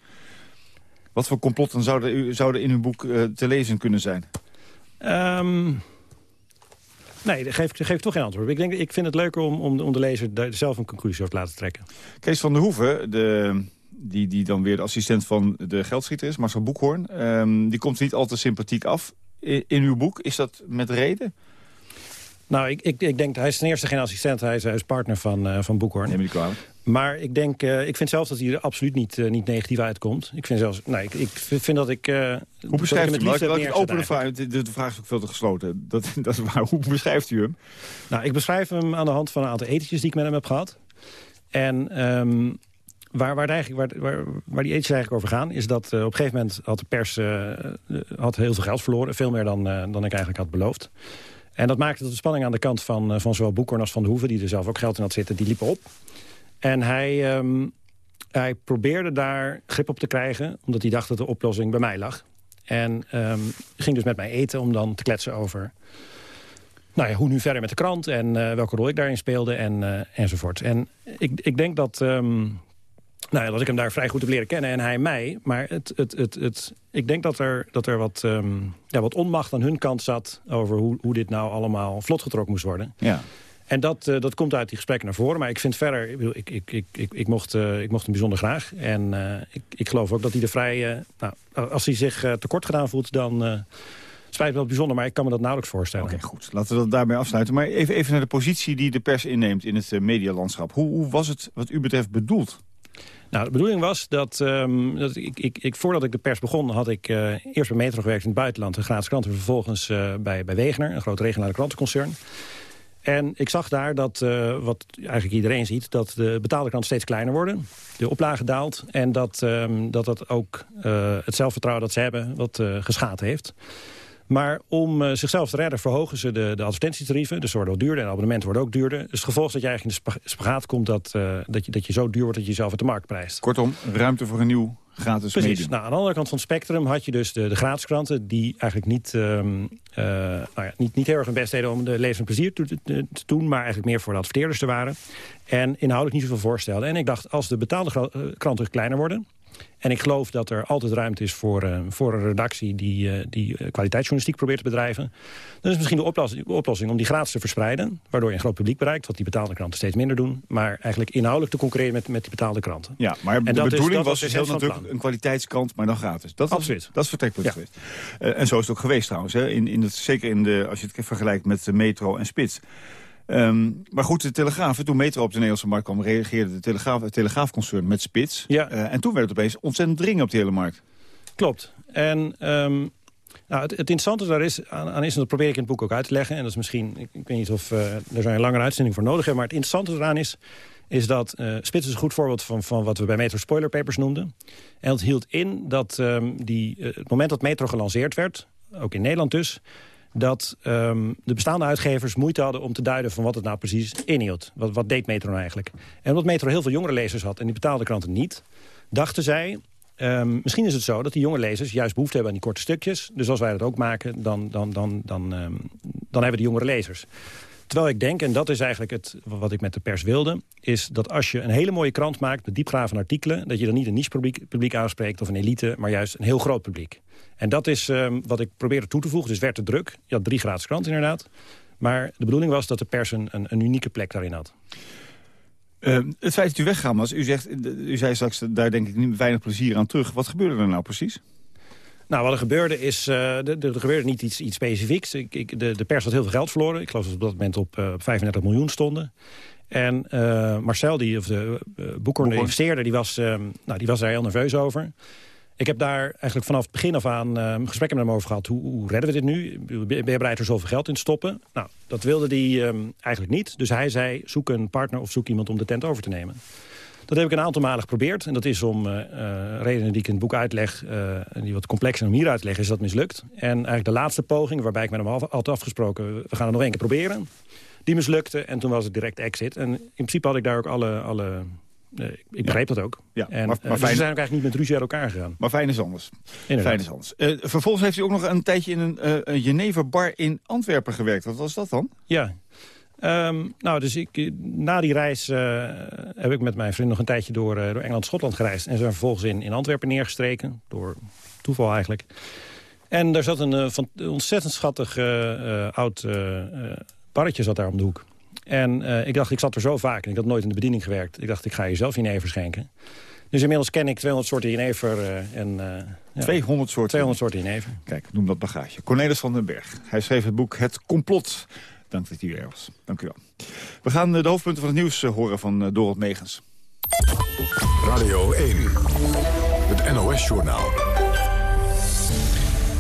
Wat voor complotten zouden, zouden in uw boek uh, te lezen kunnen zijn? Um, nee, daar geef, geef ik toch geen antwoord. Ik, denk, ik vind het leuker om, om, om de lezer daar zelf een conclusie over te laten trekken. Kees van der Hoeven, de, die, die dan weer de assistent van de geldschieter is, Marcel Boekhoorn... Um, die komt niet al te sympathiek af in, in uw boek. Is dat met reden? Nou, ik, ik, ik denk, hij is ten eerste geen assistent. Hij is, hij is partner van, uh, van Boekhoorn. Neem niet kwalijk. Maar ik denk, uh, ik vind zelf dat hij er absoluut niet, uh, niet negatief uitkomt. Ik vind zelfs, nee, ik, ik vind dat ik... Uh, hoe beschrijft u hem? Ik openen vraag, de, de vraag is ook veel te gesloten. Dat, dat is waar. Hoe beschrijft u hem? Nou, ik beschrijf hem aan de hand van een aantal etentjes die ik met hem heb gehad. En um, waar, waar, eigenlijk, waar, waar, waar die etentjes eigenlijk over gaan... is dat op een gegeven moment had de pers had heel veel geld verloren. Veel meer dan, dan ik eigenlijk had beloofd. En dat maakte dat de spanning aan de kant van, van zowel Boekhoorn als Van de Hoeven... die er zelf ook geld in had zitten, die liepen op. En hij, um, hij probeerde daar grip op te krijgen... omdat hij dacht dat de oplossing bij mij lag. En um, ging dus met mij eten om dan te kletsen over... Nou ja, hoe nu verder met de krant en uh, welke rol ik daarin speelde en, uh, enzovoort. En ik, ik denk dat, um, nou ja, dat ik hem daar vrij goed heb leren kennen en hij mij. Maar het, het, het, het, ik denk dat er, dat er wat, ja, wat onmacht aan hun kant zat... over hoe, hoe dit nou allemaal vlot getrokken moest worden. Ja. En dat, uh, dat komt uit die gesprekken naar voren. Maar ik vind verder, ik, ik, ik, ik, ik, mocht, uh, ik mocht hem bijzonder graag. En uh, ik, ik geloof ook dat hij er vrij... Nou, als hij zich tekort gedaan voelt, dan spijt me dat bijzonder. Maar ik kan me dat nauwelijks voorstellen. Oké, okay, goed. Laten we dat daarbij afsluiten. Maar even, even naar de positie die de pers inneemt in het medialandschap. Hoe, hoe was het wat u betreft bedoeld? Nou, de bedoeling was dat, um, dat ik, ik, ik, voordat ik de pers begon... had ik uh, eerst bij Metro gewerkt in het buitenland, een gratis krant... en vervolgens uh, bij, bij Wegener, een groot regionale krantenconcern. En ik zag daar dat, uh, wat eigenlijk iedereen ziet... dat de betaalde kranten steeds kleiner worden. De oplage daalt. En dat um, dat, dat ook uh, het zelfvertrouwen dat ze hebben wat uh, geschaad heeft. Maar om zichzelf te redden verhogen ze de, de advertentietarieven. Dus ze worden wel duurder en abonnementen worden ook duurder. Dus het gevolg dat je eigenlijk in de spagaat komt... Dat, dat, je, dat je zo duur wordt dat je jezelf uit de markt prijst. Kortom, ruimte voor een nieuw gratis Precies. medium. Nou, aan de andere kant van het spectrum had je dus de, de gratis kranten... die eigenlijk niet, um, uh, nou ja, niet, niet heel erg hun best deden om de levend plezier te, te, te, doen... maar eigenlijk meer voor de adverteerders te waren. En inhoudelijk niet zoveel voorstelden. En ik dacht, als de betaalde kranten kleiner worden... En ik geloof dat er altijd ruimte is voor, uh, voor een redactie die, uh, die uh, kwaliteitsjournalistiek probeert te bedrijven. Dan is misschien de oplossing, de oplossing om die gratis te verspreiden. Waardoor je een groot publiek bereikt, wat die betaalde kranten steeds minder doen. Maar eigenlijk inhoudelijk te concurreren met, met die betaalde kranten. Ja, maar en de dat bedoeling is, was dus heel natuurlijk een kwaliteitskrant, maar dan gratis. Dat Absoluut. Dat is vertrekpunt ja. geweest. en zo is het ook geweest trouwens. Hè. In, in het, zeker in de, als je het vergelijkt met de metro en spits. Um, maar goed, de Telegraaf, toen Metro op de Nederlandse markt kwam... reageerde de Telegraaf, het Telegraafconcern met spits. Ja. Uh, en toen werd het opeens ontzettend dringend op de hele markt. Klopt. En um, nou, het, het, interessante daar is, aan, aan is, en dat probeer ik in het boek ook uit te leggen... en dat is misschien, ik, ik weet niet of uh, er zijn een langere uitzending voor nodig hebben... maar het interessante eraan is, is dat uh, Spits is een goed voorbeeld van, van wat we bij Metro Spoiler Papers noemden. En dat hield in dat um, die, het moment dat Metro gelanceerd werd, ook in Nederland dus dat ehm, de bestaande uitgevers moeite hadden om te duiden van wat het nou precies inhield. Wat, wat deed Metro nou eigenlijk? En omdat Metro heel veel jongere lezers had en die betaalde kranten niet, dachten zij, ehm, misschien is het zo dat die jonge lezers juist behoefte hebben aan die korte stukjes. Dus als wij dat ook maken, dan, dan, dan, dan, ehm, dan hebben we die jongere lezers. Terwijl ik denk, en dat is eigenlijk het, wat ik met de pers wilde... is dat als je een hele mooie krant maakt met diepgravende artikelen... dat je dan niet een niche publiek, publiek aanspreekt of een elite... maar juist een heel groot publiek. En dat is ehm, wat ik probeerde toe te voegen. Dus werd te druk. Je had drie gratis krant inderdaad. Maar de bedoeling was dat de pers een, een, unieke plek daarin had. Uh, het feit dat u weggaan was, u, zegt, u zei straks, daar denk ik niet weinig plezier aan terug. Wat gebeurde er nou precies? Nou, wat er gebeurde is, uh, er gebeurde niet iets, iets specifieks. Ik, ik, de, de pers had heel veel geld verloren. Ik geloof dat we op dat moment op uh, 35 miljoen stonden. En uh, Marcel, die, of de boeker, de investeerder, die was, nou, die was daar heel nerveus over. Ik heb daar eigenlijk vanaf het begin af aan gesprekken met hem over gehad. Hoe, hoe, redden we dit nu? Ben je bereid er zoveel geld in te stoppen? Nou, dat wilde hij um, eigenlijk niet. Dus hij zei, zoek een partner of zoek iemand om de tent over te nemen. Dat heb ik een aantal malen geprobeerd. En dat is om uh, redenen die ik in het boek uitleg... Uh, die wat complexer om hier uit te leggen, is dat mislukt. En eigenlijk de laatste poging, waarbij ik met hem altijd afgesproken... we gaan het nog één keer proberen. Die mislukte en toen was het direct exit. En in principe had ik daar ook alle, alle ik begreep ja. dat ook. Ja, en, maar, maar dus fijn... zijn ook eigenlijk niet met ruzie uit elkaar gegaan. Maar fijn is anders. Fijn is anders. Uh, vervolgens heeft u ook nog een tijdje in een, uh, een Genever-bar in Antwerpen gewerkt. Wat was dat dan? Ja. Um, nou, dus ik, na die reis uh, heb ik met mijn vriend nog een tijdje door, door Engeland-Schotland gereisd. En zijn vervolgens in, in Antwerpen neergestreken. Door toeval eigenlijk. En daar zat een van, ontzettend schattig oud barretje zat daar om de hoek. En uh, ik dacht, ik zat er zo vaak en ik had nooit in de bediening gewerkt. Ik dacht, ik ga je zelf jenever schenken. Dus inmiddels ken ik 200 soorten jenever. Uh, en, uh, ja, 200 soorten? 200 soorten jenever. Kijk, noem dat bagage. Cornelis van den Berg. Hij schreef het boek Het Complot. Dank dat u er was. Dank u wel. We gaan de hoofdpunten van het nieuws horen van Dorot Megens. Radio 1. Het NOS-journaal.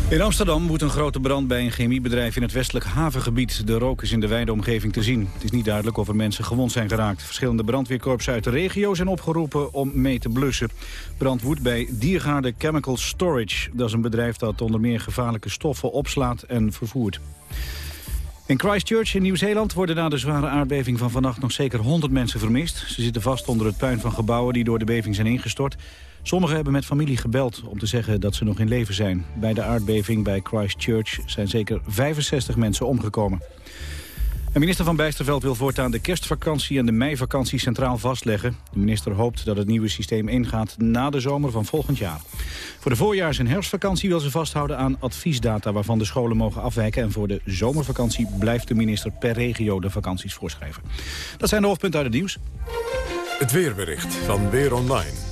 In Amsterdam moet een grote brand bij een chemiebedrijf in het westelijk havengebied. De rook is in de wijde omgeving te zien. Het is niet duidelijk of er mensen gewond zijn geraakt. Verschillende brandweerkorpsen uit de regio zijn opgeroepen om mee te blussen. Brand woedt bij Diergaarde Chemical Storage. Dat is een bedrijf dat onder meer gevaarlijke stoffen opslaat en vervoert. In Christchurch in Nieuw-Zeeland worden na de zware aardbeving van vannacht nog zeker 100 mensen vermist. Ze zitten vast onder het puin van gebouwen die door de beving zijn ingestort. Sommigen hebben met familie gebeld om te zeggen dat ze nog in leven zijn. Bij de aardbeving bij Christchurch zijn zeker 65 mensen omgekomen. En minister Van Bijsterveld wil voortaan de kerstvakantie en de meivakantie centraal vastleggen. De minister hoopt dat het nieuwe systeem ingaat na de zomer van volgend jaar. Voor de voorjaars- en herfstvakantie wil ze vasthouden aan adviesdata waarvan de scholen mogen afwijken. En voor de zomervakantie blijft de minister per regio de vakanties voorschrijven. Dat zijn de hoofdpunten uit het nieuws. Het weerbericht van Weer Online.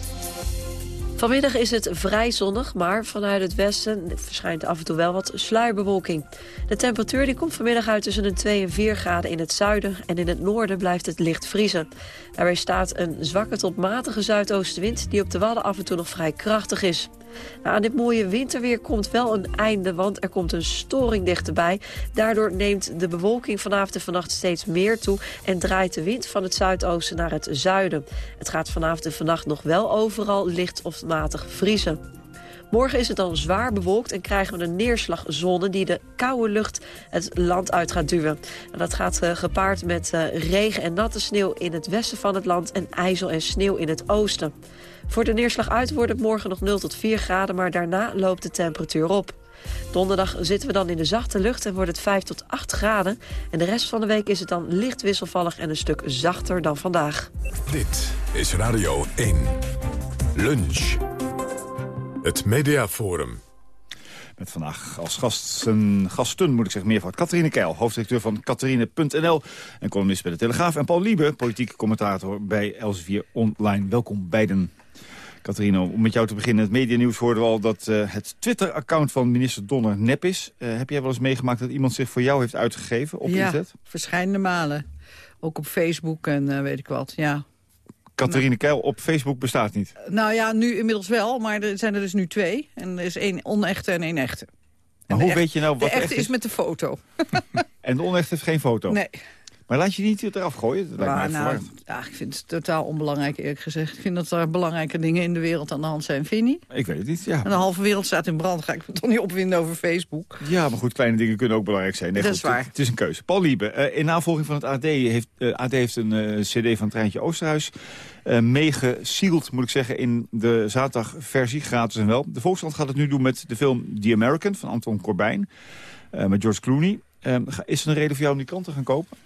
Vanmiddag is het vrij zonnig, maar vanuit het westen verschijnt af en toe wel wat sluierbewolking. De temperatuur die komt vanmiddag uit tussen de 2 en 4 graden in het zuiden en in het noorden blijft het licht vriezen. Daarbij staat een zwakke tot matige zuidoostenwind die op de Wadden af en toe nog vrij krachtig is. Nou, aan dit mooie winterweer komt wel een einde, want er komt een storing dichterbij. Daardoor neemt de bewolking vanavond en vannacht steeds meer toe... en draait de wind van het zuidoosten naar het zuiden. Het gaat vanavond en vannacht nog wel overal licht of matig vriezen. Morgen is het dan zwaar bewolkt en krijgen we een neerslagzone... die de koude lucht het land uit gaat duwen. En dat gaat uh, gepaard met uh, regen en natte sneeuw in het westen van het land... en ijzel en sneeuw in het oosten. Voor de neerslag uit wordt het morgen nog 0 tot 4 graden... maar daarna loopt de temperatuur op. Donderdag zitten we dan in de zachte lucht en wordt het 5 tot 8 graden. En de rest van de week is het dan licht wisselvallig en een stuk zachter dan vandaag. Dit is Radio 1. Lunch. Het Mediaforum. Met vandaag als gasten, gasten moet ik zeggen, meervoud. Catharine Keil, hoofddirecteur van Catharine.nl en columnist bij De Telegraaf. En Paul Liebe, politieke commentator bij Elsevier Online. Welkom beiden. Catharine, om met jou te beginnen. Het medianieuws hoorden we al dat uh, het Twitter-account van minister Donner nep is. Uh, heb jij wel eens meegemaakt dat iemand zich voor jou heeft uitgegeven op ja, internet? verschillende malen. Ook op Facebook en uh, weet ik wat, ja. Catharine Keil op Facebook bestaat niet? Nou ja, nu inmiddels wel, maar er zijn er dus nu twee. En er is één onechte en één echte. Maar en hoe weet je nou wat de echte is? is met de foto. en de onechte heeft geen foto? Nee. Maar laat je niet eraf gooien? Dat lijkt mij Maar, nou, ja, ik vind het totaal onbelangrijk, eerlijk gezegd. Ik vind dat er belangrijke dingen in de wereld aan de hand zijn, vind je niet? Ik weet het niet, ja. En de halve wereld staat in brand. Ga ik me toch niet opwinden over Facebook? Ja, maar goed, kleine dingen kunnen ook belangrijk zijn. Nee, Dat goed, is waar. Het, het is een keuze. Paul Liebe, eh, in navolging van het AD heeft, eh, AD heeft een eh, cd van Treintje Oosterhuis... meegesield, moet ik zeggen, in de zaterdagversie, gratis en wel. De Volkskrant gaat het nu doen met de film The American van Anton Corbijn. met George Clooney. Is er een reden voor jou om die krant te gaan kopen?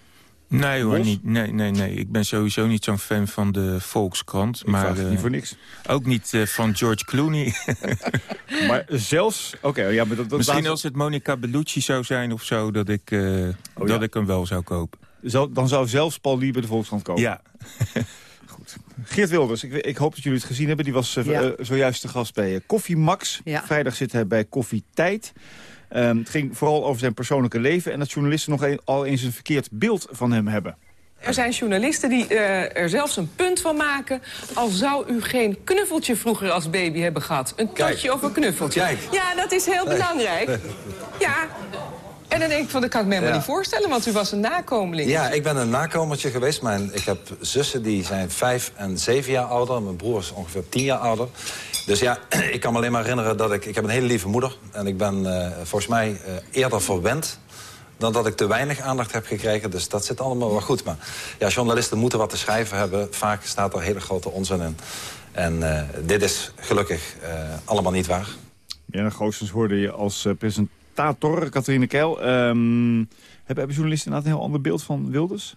Nee hoor, Bos? niet, nee, nee, nee. Ik ben sowieso niet zo'n fan van de Volkskrant. Ik maar, eh, niet voor niks. Ook niet eh, van George Clooney. maar zelfs... Oké, ja, maar dat, dat Misschien als het Monica Bellucci zou zijn of zo... dat ik, eh, Oh, dat ja. ik hem wel zou kopen. Dan zou zelfs Paul Liebe de Volkskrant kopen? Ja. Geert Wilders, ik, ik hoop dat jullie het gezien hebben. Die was Ja. zojuist de gast bij Koffie Max. Ja. Vrijdag zit hij bij Koffie Tijd. Ehm, het ging vooral over zijn persoonlijke leven... en dat journalisten nog een- al eens een verkeerd beeld van hem hebben. Er zijn journalisten die eh, er zelfs een punt van maken... al zou u geen knuffeltje vroeger als baby hebben gehad. Een totje of een knuffeltje. Kijk. Ja, dat is heel belangrijk. Ja. En dan denk ik van, dat kan ik me helemaal Ja. niet voorstellen... want u was een nakomeling. Ja, ik ben een nakomertje geweest. Mijn, ik heb zussen die zijn vijf en zeven jaar ouder. Mijn broer is ongeveer tien jaar ouder. Dus ja, ik kan me alleen maar herinneren dat ik... Ik heb een hele lieve moeder. En ik ben eh, volgens mij eh, eerder verwend dan dat ik te weinig aandacht heb gekregen. Dus dat zit allemaal wel goed. Maar ja, journalisten moeten wat te schrijven hebben. Vaak staat er hele grote onzin in. En eh, dit is gelukkig allemaal niet waar. Ja, Goossens hoorde je als presentator, Catharine Keil. Ehm, hebben, hebben journalisten inderdaad een heel ander beeld van Wilders?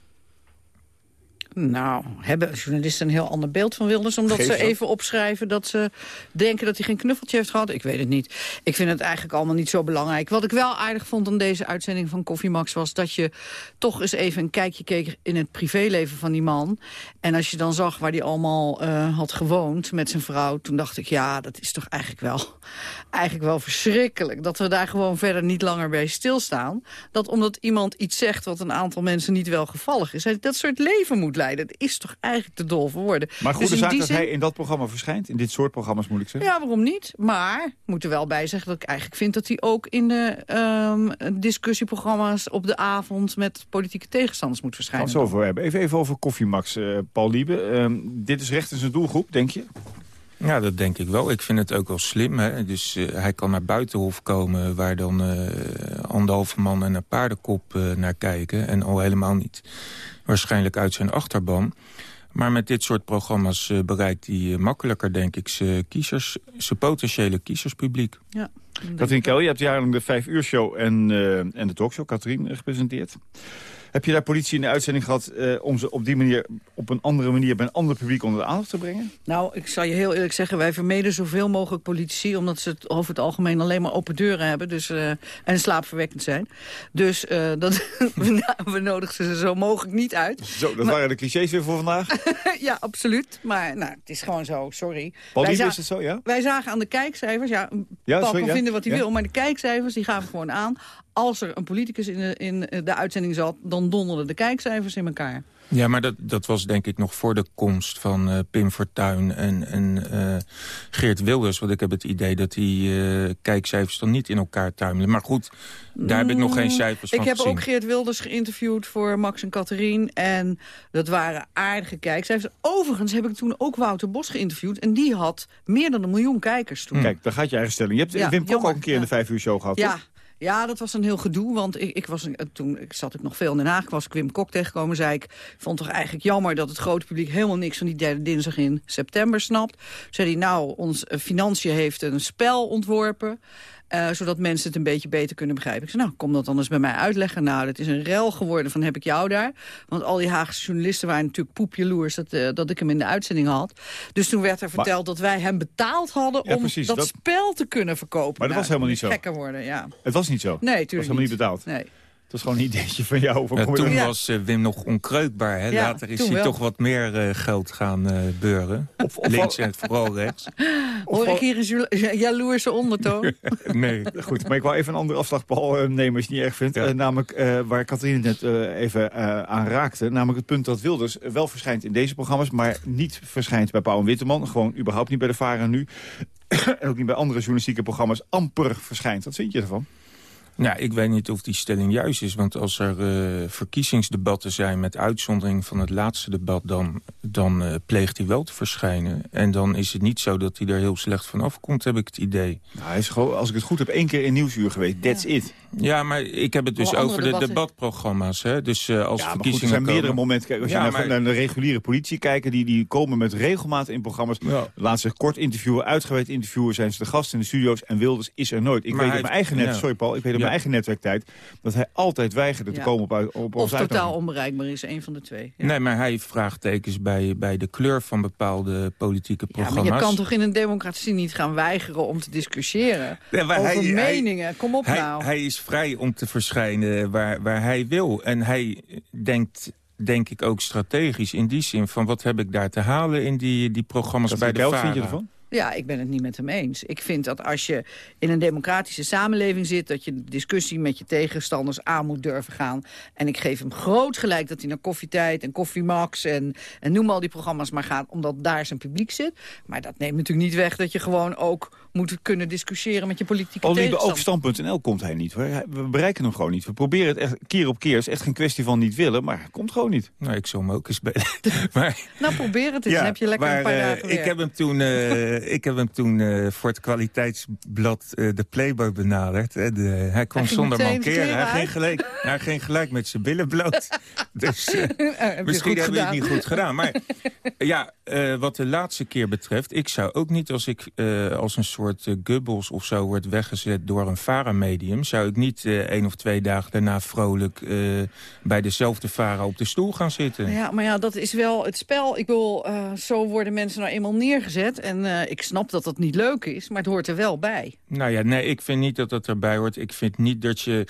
Nou, hebben journalisten een heel ander beeld van Wilders... omdat Geef ze dat. even opschrijven dat ze denken dat hij geen knuffeltje heeft gehad? Ik weet het niet. Ik vind het eigenlijk allemaal niet zo belangrijk. Wat ik wel aardig vond aan deze uitzending van Koffie Max... was dat je toch eens even een kijkje keek in het privéleven van die man. En als je dan zag waar hij allemaal eh, had gewoond met zijn vrouw... toen dacht ik, ja, dat is toch eigenlijk wel, eigenlijk wel verschrikkelijk... dat we daar gewoon verder niet langer bij stilstaan. Dat omdat iemand iets zegt wat een aantal mensen niet welgevallig is... hij dat soort leven moet leiden. Dat is toch eigenlijk te dol voor woorden. Maar goede Dus in zaak dat zin- hij in dat programma verschijnt. In dit soort programma's moet ik zeggen. ja, waarom niet? Maar ik moet er wel bij zeggen dat ik eigenlijk vind... dat hij ook in de ehm, discussieprogramma's op de avond... met politieke tegenstanders moet Gaan verschijnen. het zo over hebben. Even, even over Koffie Max, eh, Paul Liebe. Ehm, dit is recht in zijn doelgroep, denk je? Ja, dat denk ik wel. Ik vind het ook wel slim. Hè? Dus eh, hij kan naar Buitenhof komen... waar dan eh, anderhalve man en een paardenkop eh, naar kijken. En al helemaal niet waarschijnlijk uit zijn achterban. Maar met dit soort programma's bereikt hij makkelijker, denk ik... zijn kiezers, zijn potentiële kiezerspubliek. Ja. Katrien Kel, je hebt jarenlang de vijf uur show en, eh, en de talkshow, Katrien, gepresenteerd. Heb je daar politie in de uitzending gehad eh, om ze op die manier, op een andere manier, bij een ander publiek onder de aandacht te brengen? Nou, ik zal je heel eerlijk zeggen, wij vermeden zoveel mogelijk politici... omdat ze het over het algemeen alleen maar open deuren hebben dus, eh, en slaapverwekkend zijn. Dus eh, dat, we, nodigden ze zo mogelijk niet uit. Zo, dat waren de clichés weer voor vandaag. ja, absoluut. Maar nou, het is gewoon zo, sorry. Paul Wij Liebe, za- is het zo, ja? Wij zagen aan de kijkcijfers, ja, Ja, Paul sorry, kan ja. vinden wat hij Ja. wil... maar de kijkcijfers die gaven gewoon aan... als er een politicus in de, in de uitzending zat... dan donderden de kijkcijfers in elkaar. Ja, maar dat, dat was denk ik nog voor de komst van eh, Pim Fortuyn en, en eh, Geert Wilders. Want ik heb het idee dat die eh, kijkcijfers dan niet in elkaar tuimelen. Maar goed, daar heb ik nog geen cijfers Ik van heb gezien. ook Geert Wilders geïnterviewd voor Max en Catherine. En dat waren aardige kijkcijfers. Overigens heb ik toen ook Wouter Bos geïnterviewd. En die had meer dan een miljoen kijkers toen. Kijk, daar gaat je eigen stelling. Je hebt Ja, Wim Kok ook een keer in de vijf uur show gehad, Ja, toch? Ja, dat was een heel gedoe. Want ik, ik was, een- toen ik zat ik nog veel in Den Haag. Ik was Wim Kok tegengekomen. Zei ik, ik vond toch eigenlijk jammer dat het grote publiek... helemaal niks van die derde dinsdag in september snapt. Zei hij, nou, ons eh, financiën heeft een spel ontworpen... eh, zodat mensen het een beetje beter kunnen begrijpen. Ik zei, nou, kom dat dan eens bij mij uitleggen. Nou, dat is een rel geworden van heb ik jou daar. Want al die Haagse journalisten waren natuurlijk poepjaloers... dat, eh, dat ik hem in de uitzending had. Dus toen werd er Maar- verteld dat wij hem betaald hadden... Ja, om precies, dat, dat- spel te kunnen verkopen. Maar dat Nou, was helemaal niet zo. Gekker worden, ja. Het was niet zo. Nee, Het was tuurlijk helemaal niet betaald. Nee. Het was gewoon een ideetje van jou. Ja, toen was eh, Wim nog onkreukbaar. Hè? Ja, Later is hij wel. toch wat meer eh, geld gaan eh, beuren. Links en vooral rechts. Hoor ik hier een jalo- ja- jaloerse ondertoon? Nee, goed. Maar ik wou even een andere afslag, nemen als je het niet erg vindt. Namelijk eh, waar Catharine net eh, even eh, aan raakte. Namelijk het punt dat Wilders wel verschijnt in deze programma's... maar niet verschijnt bij Pauw en Witteman. Gewoon überhaupt niet bij de VARA nu. en ook niet bij andere journalistieke programma's amper verschijnt. Wat vind je ervan? Ja, ik weet niet of die stelling juist is. Want als er uh, verkiezingsdebatten zijn met uitzondering van het laatste debat... dan, dan uh, pleegt hij wel te verschijnen. En dan is het niet zo dat hij er heel slecht van afkomt, heb ik het idee. Nou, hij is gewoon, als ik het goed heb, één keer in Nieuwsuur geweest. That's it. Ja, maar ik heb het dus over de debatprogramma's. Hè? Dus uh, als ja, verkiezingen goed, er zijn komen... meerdere momenten. Kijk, als Ja, je maar- naar, de reguliere politie kijkt... Die, die komen met regelmaat in programma's. Laat zich kort interviewen, uitgebreid interviewen. Zijn ze de gast in de studio's en Wilders is er nooit. Ik Maar weet hij op mijn eigen net, ja. sorry Paul, ik weet op Ja. mijn eigen netwerktijd... dat hij altijd weigerde te komen op, op Of onze totaal onbereikbaar is, een van de twee. Ja. Nee, maar hij heeft vraagtekens bij, bij de kleur van bepaalde politieke Ja, maar programma's. je kan toch in een democratie niet gaan weigeren om te discussiëren over hij- hij- meningen? Kom op hij, nou. Hij is vrij om te verschijnen waar, waar hij wil. En hij denkt, denk ik, ook strategisch in die zin... van wat heb ik daar te halen in die, die programma's Dat bij de VARA. vind je ervan? Ja, ik ben het niet met hem eens. Ik vind dat als je in een democratische samenleving zit... dat je de discussie met je tegenstanders aan moet durven gaan. En ik geef hem groot gelijk dat hij naar Koffietijd en Koffiemax... en, en noem al die programma's maar gaat, omdat daar zijn publiek zit. Maar dat neemt natuurlijk niet weg dat je gewoon ook moet kunnen discussiëren... met je politieke ook tegenstanders. stand.nl komt hij niet. Hoor. We bereiken hem gewoon niet. We proberen het echt keer op keer. Het is echt geen kwestie van niet willen, maar hij komt gewoon niet. Nou, ik zal hem ook eens bellen. maar, Nou, probeer het eens. Dan heb je lekker maar, een paar eh, dagen ik werk. heb hem toen, eh, ik heb hem toen eh, voor het kwaliteitsblad eh, de Playboy benaderd. Hè. De, hij kwam Hij zonder mankeren. Hij ging, gelijk, hij ging gelijk met zijn billen bloot. dus eh, heb je misschien goed hebben we het niet goed gedaan. Maar ja, eh, wat de laatste keer betreft... ik zou ook niet als ik eh, als een soort eh, gubbels of zo word weggezet... door een VARA-medium... zou ik niet eh één of twee dagen daarna vrolijk eh, bij dezelfde VARA op de stoel gaan zitten. Ja, maar ja, dat is wel het spel. Ik bedoel, eh, zo worden mensen nou eenmaal neergezet. En ik snap dat dat niet leuk is, maar het hoort er wel bij. Nou ja, nee, ik vind niet dat dat erbij hoort. Ik vind niet dat je...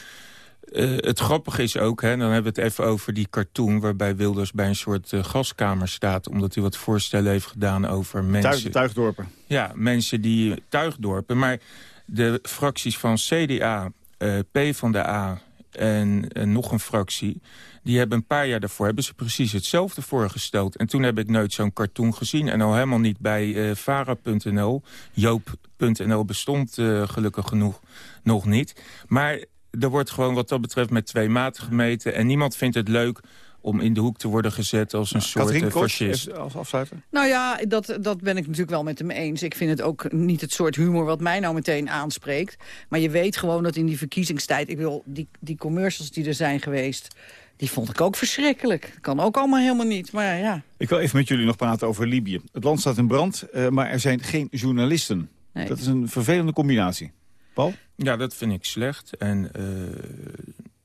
eh, het grappige is ook, hè, dan hebben we het even over die cartoon... waarbij Wilders bij een soort eh, gaskamer staat... omdat hij wat voorstellen heeft gedaan over mensen... Tuig, tuigdorpen. Ja, mensen die tuigdorpen. Maar de fracties van CDA, eh PvdA en eh, nog een fractie... die hebben een paar jaar daarvoor hebben ze precies hetzelfde voorgesteld. En toen heb ik nooit zo'n cartoon gezien. En al helemaal niet bij eh vara.nl. Joop.nl bestond eh, gelukkig genoeg nog niet. Maar er wordt gewoon wat dat betreft met twee maten gemeten. En niemand vindt het leuk om in de hoek te worden gezet als een soort Katrien eh, fascist. als afsluiter. Nou ja, dat, dat ben ik natuurlijk wel met hem eens. Ik vind het ook niet het soort humor wat mij nou meteen aanspreekt. Maar je weet gewoon dat in die verkiezingstijd... ik wil die, die commercials die er zijn geweest... die vond ik ook verschrikkelijk. Kan ook allemaal helemaal niet, maar ja. Ik wil even met jullie nog praten over Libië. Het land staat in brand, eh, maar er zijn geen journalisten. Nee. Dat is een vervelende combinatie. Paul? Ja, dat vind ik slecht. En eh,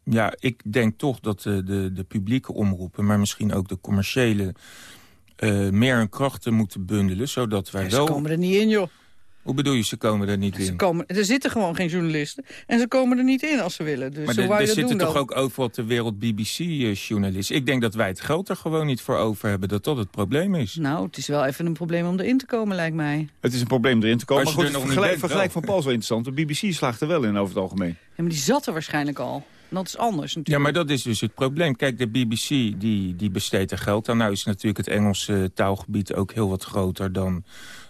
ja, ik denk toch dat de, de, de publieke omroepen... maar misschien ook de commerciële... eh, meer hun krachten moeten bundelen, zodat wij Ze wel... komen er niet in, joh. Hoe bedoel je, ze komen er niet Ze in? komen, er zitten gewoon geen journalisten. En ze komen er niet in als ze willen. Dus maar hoe er, er zitten toch dan? ook overal ter wereld BBC-journalisten. Ik denk dat wij het geld er gewoon niet voor over hebben. Dat dat het probleem is. Nou, het is wel even een probleem om erin te komen, lijkt mij. Het is een probleem erin te komen. Als Maar goed, het vergelijk, bent, vergelijk van Paul is wel interessant. De BBC slaagt er wel in over het algemeen. Ja, maar die zat er waarschijnlijk al. Dat is anders natuurlijk. Ja, maar dat is dus het probleem. Kijk, de BBC die, die besteedt er geld aan. Nou is natuurlijk het Engelse taalgebied ook heel wat groter dan,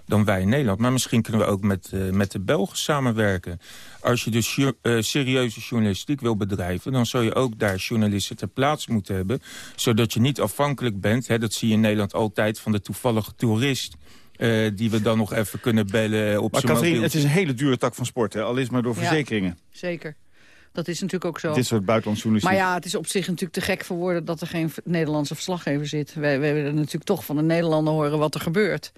dan wij in Nederland. Maar misschien kunnen we ook met, eh, met de Belgen samenwerken. Als je dus eh, serieuze journalistiek wil bedrijven... dan zou je ook daar journalisten ter plaatse moeten hebben. Zodat je niet afhankelijk bent, hè, dat zie je in Nederland altijd... van de toevallige toerist... eh, die we dan nog even kunnen bellen op Maar Katrien, het is een hele dure tak van sport. Hè? Al is het maar door Ja. verzekeringen. Zeker. Dat is natuurlijk ook zo. Dit soort buitenlandse journalistiek. Maar ja, het is op zich natuurlijk te gek voor woorden dat er geen Nederlandse verslaggever zit. Wij, wij willen natuurlijk toch van een Nederlander horen wat er gebeurt.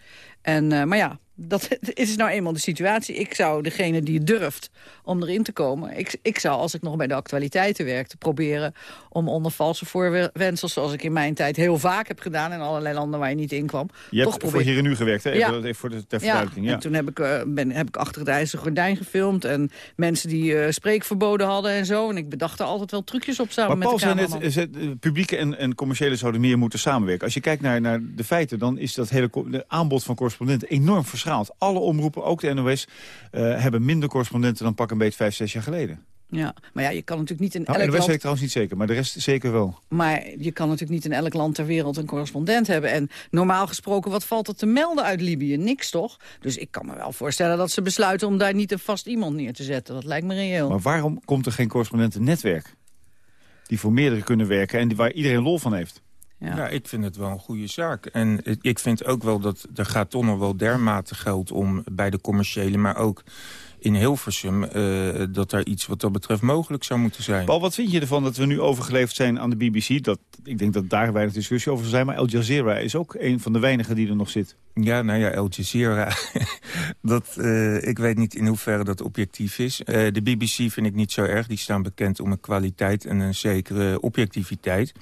En, eh, maar ja, dat het is nou eenmaal de situatie. Ik zou degene die het durft om erin te komen... Ik, ik zou, als ik nog bij de actualiteiten werkte, proberen... om onder valse voorwendsels, zoals ik in mijn tijd heel vaak heb gedaan... in allerlei landen waar je niet in kwam... Je toch hebt voor proberen- hier en nu gewerkt, hè? Ja. Even, voor de, ter ja, verduidelijking. Ja. en toen heb ik, eh, ben, heb ik achter het ijzeren gordijn gefilmd... en mensen die eh, spreekverboden hadden en zo. En ik bedacht er altijd wel trucjes op samen Maar Paul met de net, eh, publieke en, en commerciële zouden meer moeten samenwerken. Als je kijkt naar, naar de feiten, dan is dat hele aanbod van correspondenten enorm verschaald. Alle omroepen, ook de NOS, eh, hebben minder correspondenten dan pak een beetje vijf, zes jaar geleden. Ja, maar ja, je kan natuurlijk niet in Nou, elk weet land... ik trouwens niet zeker, maar de rest zeker wel. Maar je kan natuurlijk niet in elk land ter wereld een correspondent hebben. En normaal gesproken, wat valt er te melden uit Libië? Niks, toch? Dus ik kan me wel voorstellen dat ze besluiten om daar niet een vast iemand neer te zetten. Dat lijkt me reëel. Maar waarom komt er geen correspondentennetwerk? Die voor meerdere kunnen werken en die, waar iedereen lol van heeft. Ja. ik vind het wel een goede zaak. En ik vind ook wel dat er gaat toch nog wel dermate geld om bij de commerciële, maar ook in Hilversum, eh, dat daar iets wat dat betreft mogelijk zou moeten zijn. Paul, wat vind je ervan dat we nu overgeleverd zijn aan de BBC? Dat, ik denk dat daar weinig discussie over zal zijn. Maar Al Jazeera is ook een van de weinigen die er nog zit. Ja, nou ja, Al Jazeera. dat, eh, ik weet niet in hoeverre dat objectief is. Eh, de BBC vind ik niet zo erg. Die staan bekend om een kwaliteit en een zekere objectiviteit.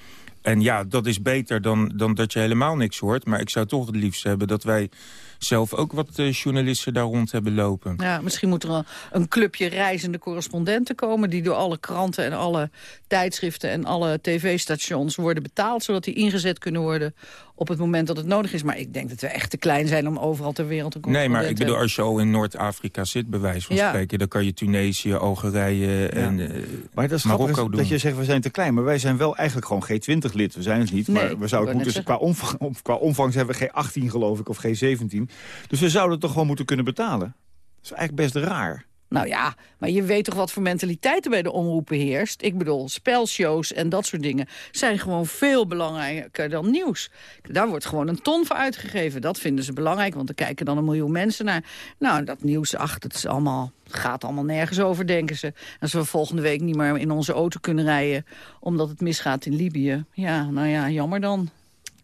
En ja, dat is beter dan, dan dat je helemaal niks hoort. Maar ik zou toch het liefst hebben dat wij zelf ook wat eh, journalisten daar rond hebben lopen. Ja, misschien moet er een, een clubje reizende correspondenten komen... die door alle kranten en alle tijdschriften en alle tv-stations worden betaald... zodat die ingezet kunnen worden op het moment dat het nodig is. Maar ik denk dat we echt te klein zijn om overal ter wereld een Nee, correspondent maar ik te bedoel, als je al in Noord-Afrika zit, bij wijze van Ja. spreken... dan kan je Tunesië, Algerije en eh, Maar dat is Marokko grappig doen. dat je zegt we zijn te klein. Maar wij zijn wel eigenlijk gewoon G20-lid. We zijn het niet, Nee, maar we zouden moeten, net qua, omvang, qua omvang zijn we G18 geloof ik, of G17. Dus we zouden het toch gewoon moeten kunnen betalen. Dat is eigenlijk best raar. Nou ja, maar je weet toch wat voor mentaliteiten bij de omroepen heerst? Ik bedoel, spelshows en dat soort dingen zijn gewoon veel belangrijker dan nieuws. Daar wordt gewoon een ton voor uitgegeven. Dat vinden ze belangrijk, want er kijken dan een miljoen mensen naar. Nou, dat nieuws, ach, dat is allemaal, gaat allemaal nergens over, denken ze. Als we volgende week niet meer in onze auto kunnen rijden... omdat het misgaat in Libië. Ja, nou ja, jammer dan.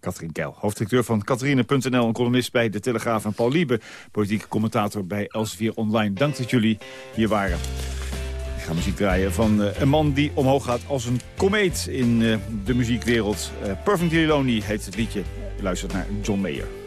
Katrien Keil, hoofddirecteur van Catharine.nl... en columnist bij De Telegraaf en Paul Liebe... politieke commentator bij Elsevier Online. Dank dat jullie hier waren. Ik ga muziek draaien van eh, een man die omhoog gaat als een komeet in eh, de muziekwereld. Eh Perfectly Lonely heet het liedje. Je luistert naar John Mayer.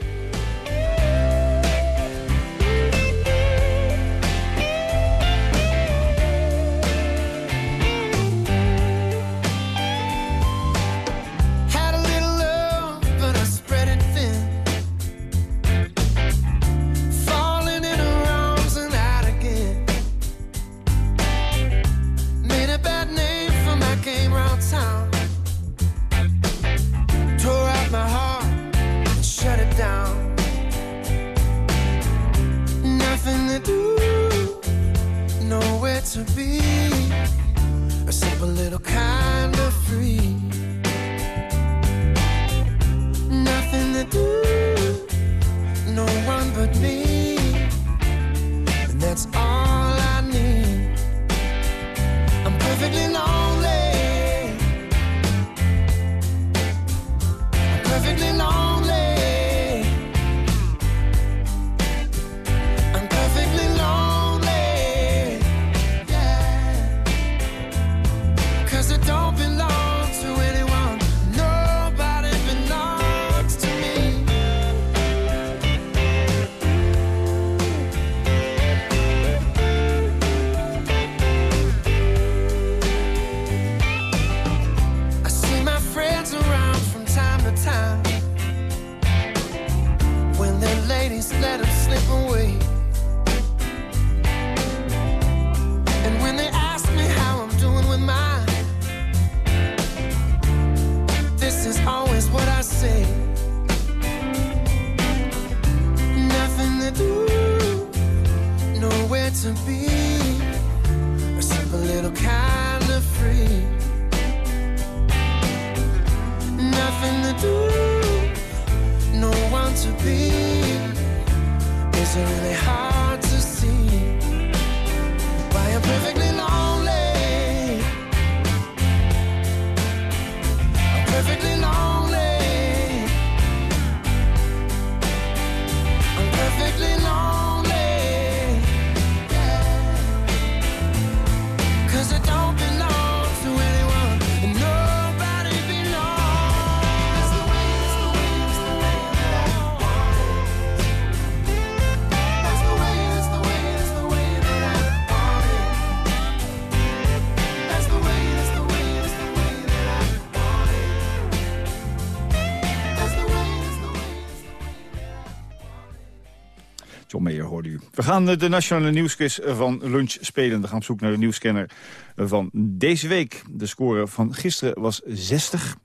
We gaan eh, de nationale nieuwsquiz van Lunch spelen. We gaan op zoek naar de nieuwscanner van deze week. De score van gisteren was 60.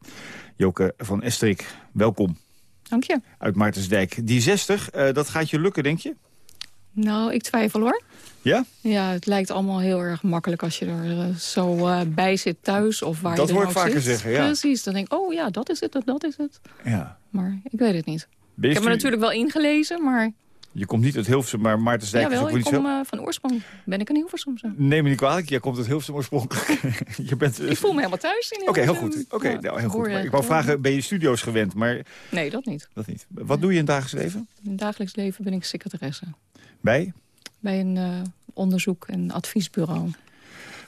Joke van Estrik, welkom. Dank je. Uit Maartensdijk. Die 60, eh, dat gaat je lukken, denk je? Nou, ik twijfel hoor. Ja? Ja, het lijkt allemaal heel erg makkelijk als je er eh, zo eh, bij zit thuis of waar Dat je dan hoor ik vaker zeggen, ja. Precies, dan denk ik, oh ja, dat is het, dat is het. Ja. Maar ik weet het niet. Ik heb me natuurlijk wel ingelezen, maar Je komt niet uit Hilversum, maar Maartensdijk is ook niet kom zo... eh, van oorsprong. Ben ik een Hilversumse. Neem me niet kwalijk, jij komt uit Hilversum oorspronkelijk. je bent... Ik voel me helemaal thuis in Oké, heel Hilversum. goed. Oké, Ja, nou, heel goed. Maar ik wou vragen, ben je studio's gewend? Maar Nee, dat niet. dat niet. Wat doe je in het dagelijks leven? In het dagelijks leven ben ik secretaresse. Bij? Bij een eh, onderzoek- en adviesbureau.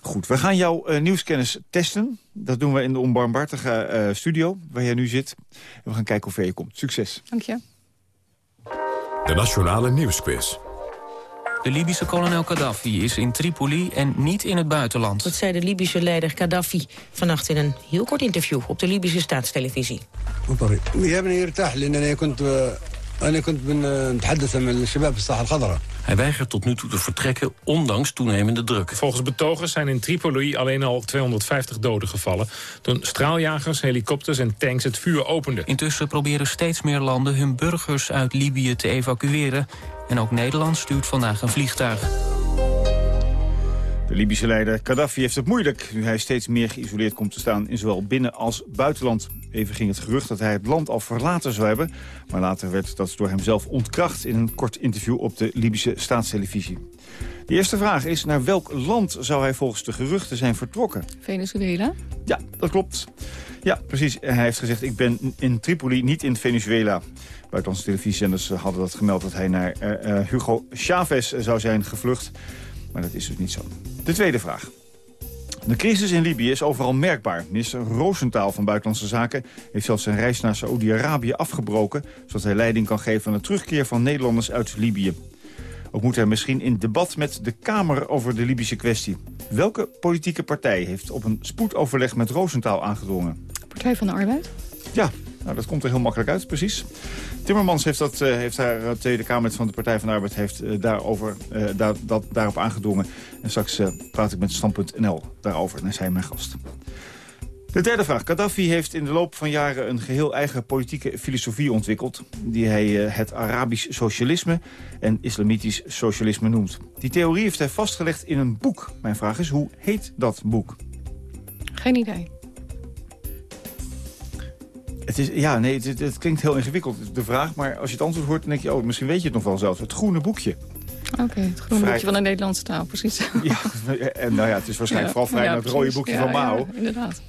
Goed, we gaan jouw eh, nieuwskennis testen. Dat doen we in de onbarmhartige eh, studio, waar jij nu zit. En we gaan kijken hoe ver je komt. Succes. Dank je. De Nationale Nieuwsquiz. De Libische kolonel Gaddafi is in Tripoli en niet in het buitenland. Dat zei de Libische leider Gaddafi vannacht in een heel kort interview op de Libische staatstelevisie. Hij weigert tot nu toe te vertrekken, ondanks toenemende druk. Volgens betogers zijn in Tripoli alleen al 250 doden gevallen... toen straaljagers, helikopters en tanks het vuur openden. Intussen proberen steeds meer landen hun burgers uit Libië te evacueren... en ook Nederland stuurt vandaag een vliegtuig. De Libische leider Gaddafi heeft het moeilijk... nu hij steeds meer geïsoleerd komt te staan in zowel binnen- als buitenland. Even ging het gerucht dat hij het land al verlaten zou hebben... maar later werd dat door hemzelf ontkracht... in een kort interview op de Libische staatstelevisie. De eerste vraag is, naar welk land zou hij volgens de geruchten zijn vertrokken? Venezuela. Ja, dat klopt. Ja, precies. Hij heeft gezegd, ik ben in Tripoli, niet in Venezuela. Buitenlandse televisiezenders hadden dat gemeld dat hij naar eh, eh, Hugo Chavez zou zijn gevlucht. Maar dat is dus niet zo. De tweede vraag. De crisis in Libië is overal merkbaar. Minister Roosentaal van Buitenlandse Zaken heeft zelfs zijn reis naar Saoedi-Arabië afgebroken... zodat hij leiding kan geven aan de terugkeer van Nederlanders uit Libië. Ook moet hij misschien in debat met de Kamer over de Libische kwestie. Welke politieke partij heeft op een spoedoverleg met Roosentaal aangedrongen? Partij van de Arbeid. Ja, nou, dat komt er heel makkelijk uit, precies. Timmermans heeft, dat, eh, heeft haar eh, Tweede Kamer van de Partij van de Arbeid heeft, eh, daarover, daar, dat, daarop aangedrongen. En straks praat ik met Stand.nl daarover. En is hij mijn gast. De derde vraag. Gaddafi heeft in de loop van jaren een geheel eigen politieke filosofie ontwikkeld... die hij het Arabisch socialisme en islamitisch socialisme noemt. Die theorie heeft hij vastgelegd in een boek. Mijn vraag is, hoe heet dat boek? Geen idee. Het is, ja, nee, het, klinkt heel ingewikkeld, de vraag. Maar als je het antwoord hoort, dan denk je... oh, misschien weet je het nog wel zelf. Het groene boekje. Oké, het groene Vrij- boekje van de Nederlandse taal, precies. Ja, en nou ja, het is waarschijnlijk Ja, vooral vrij ja, naar het rode boekje Ja, van Mao. inderdaad.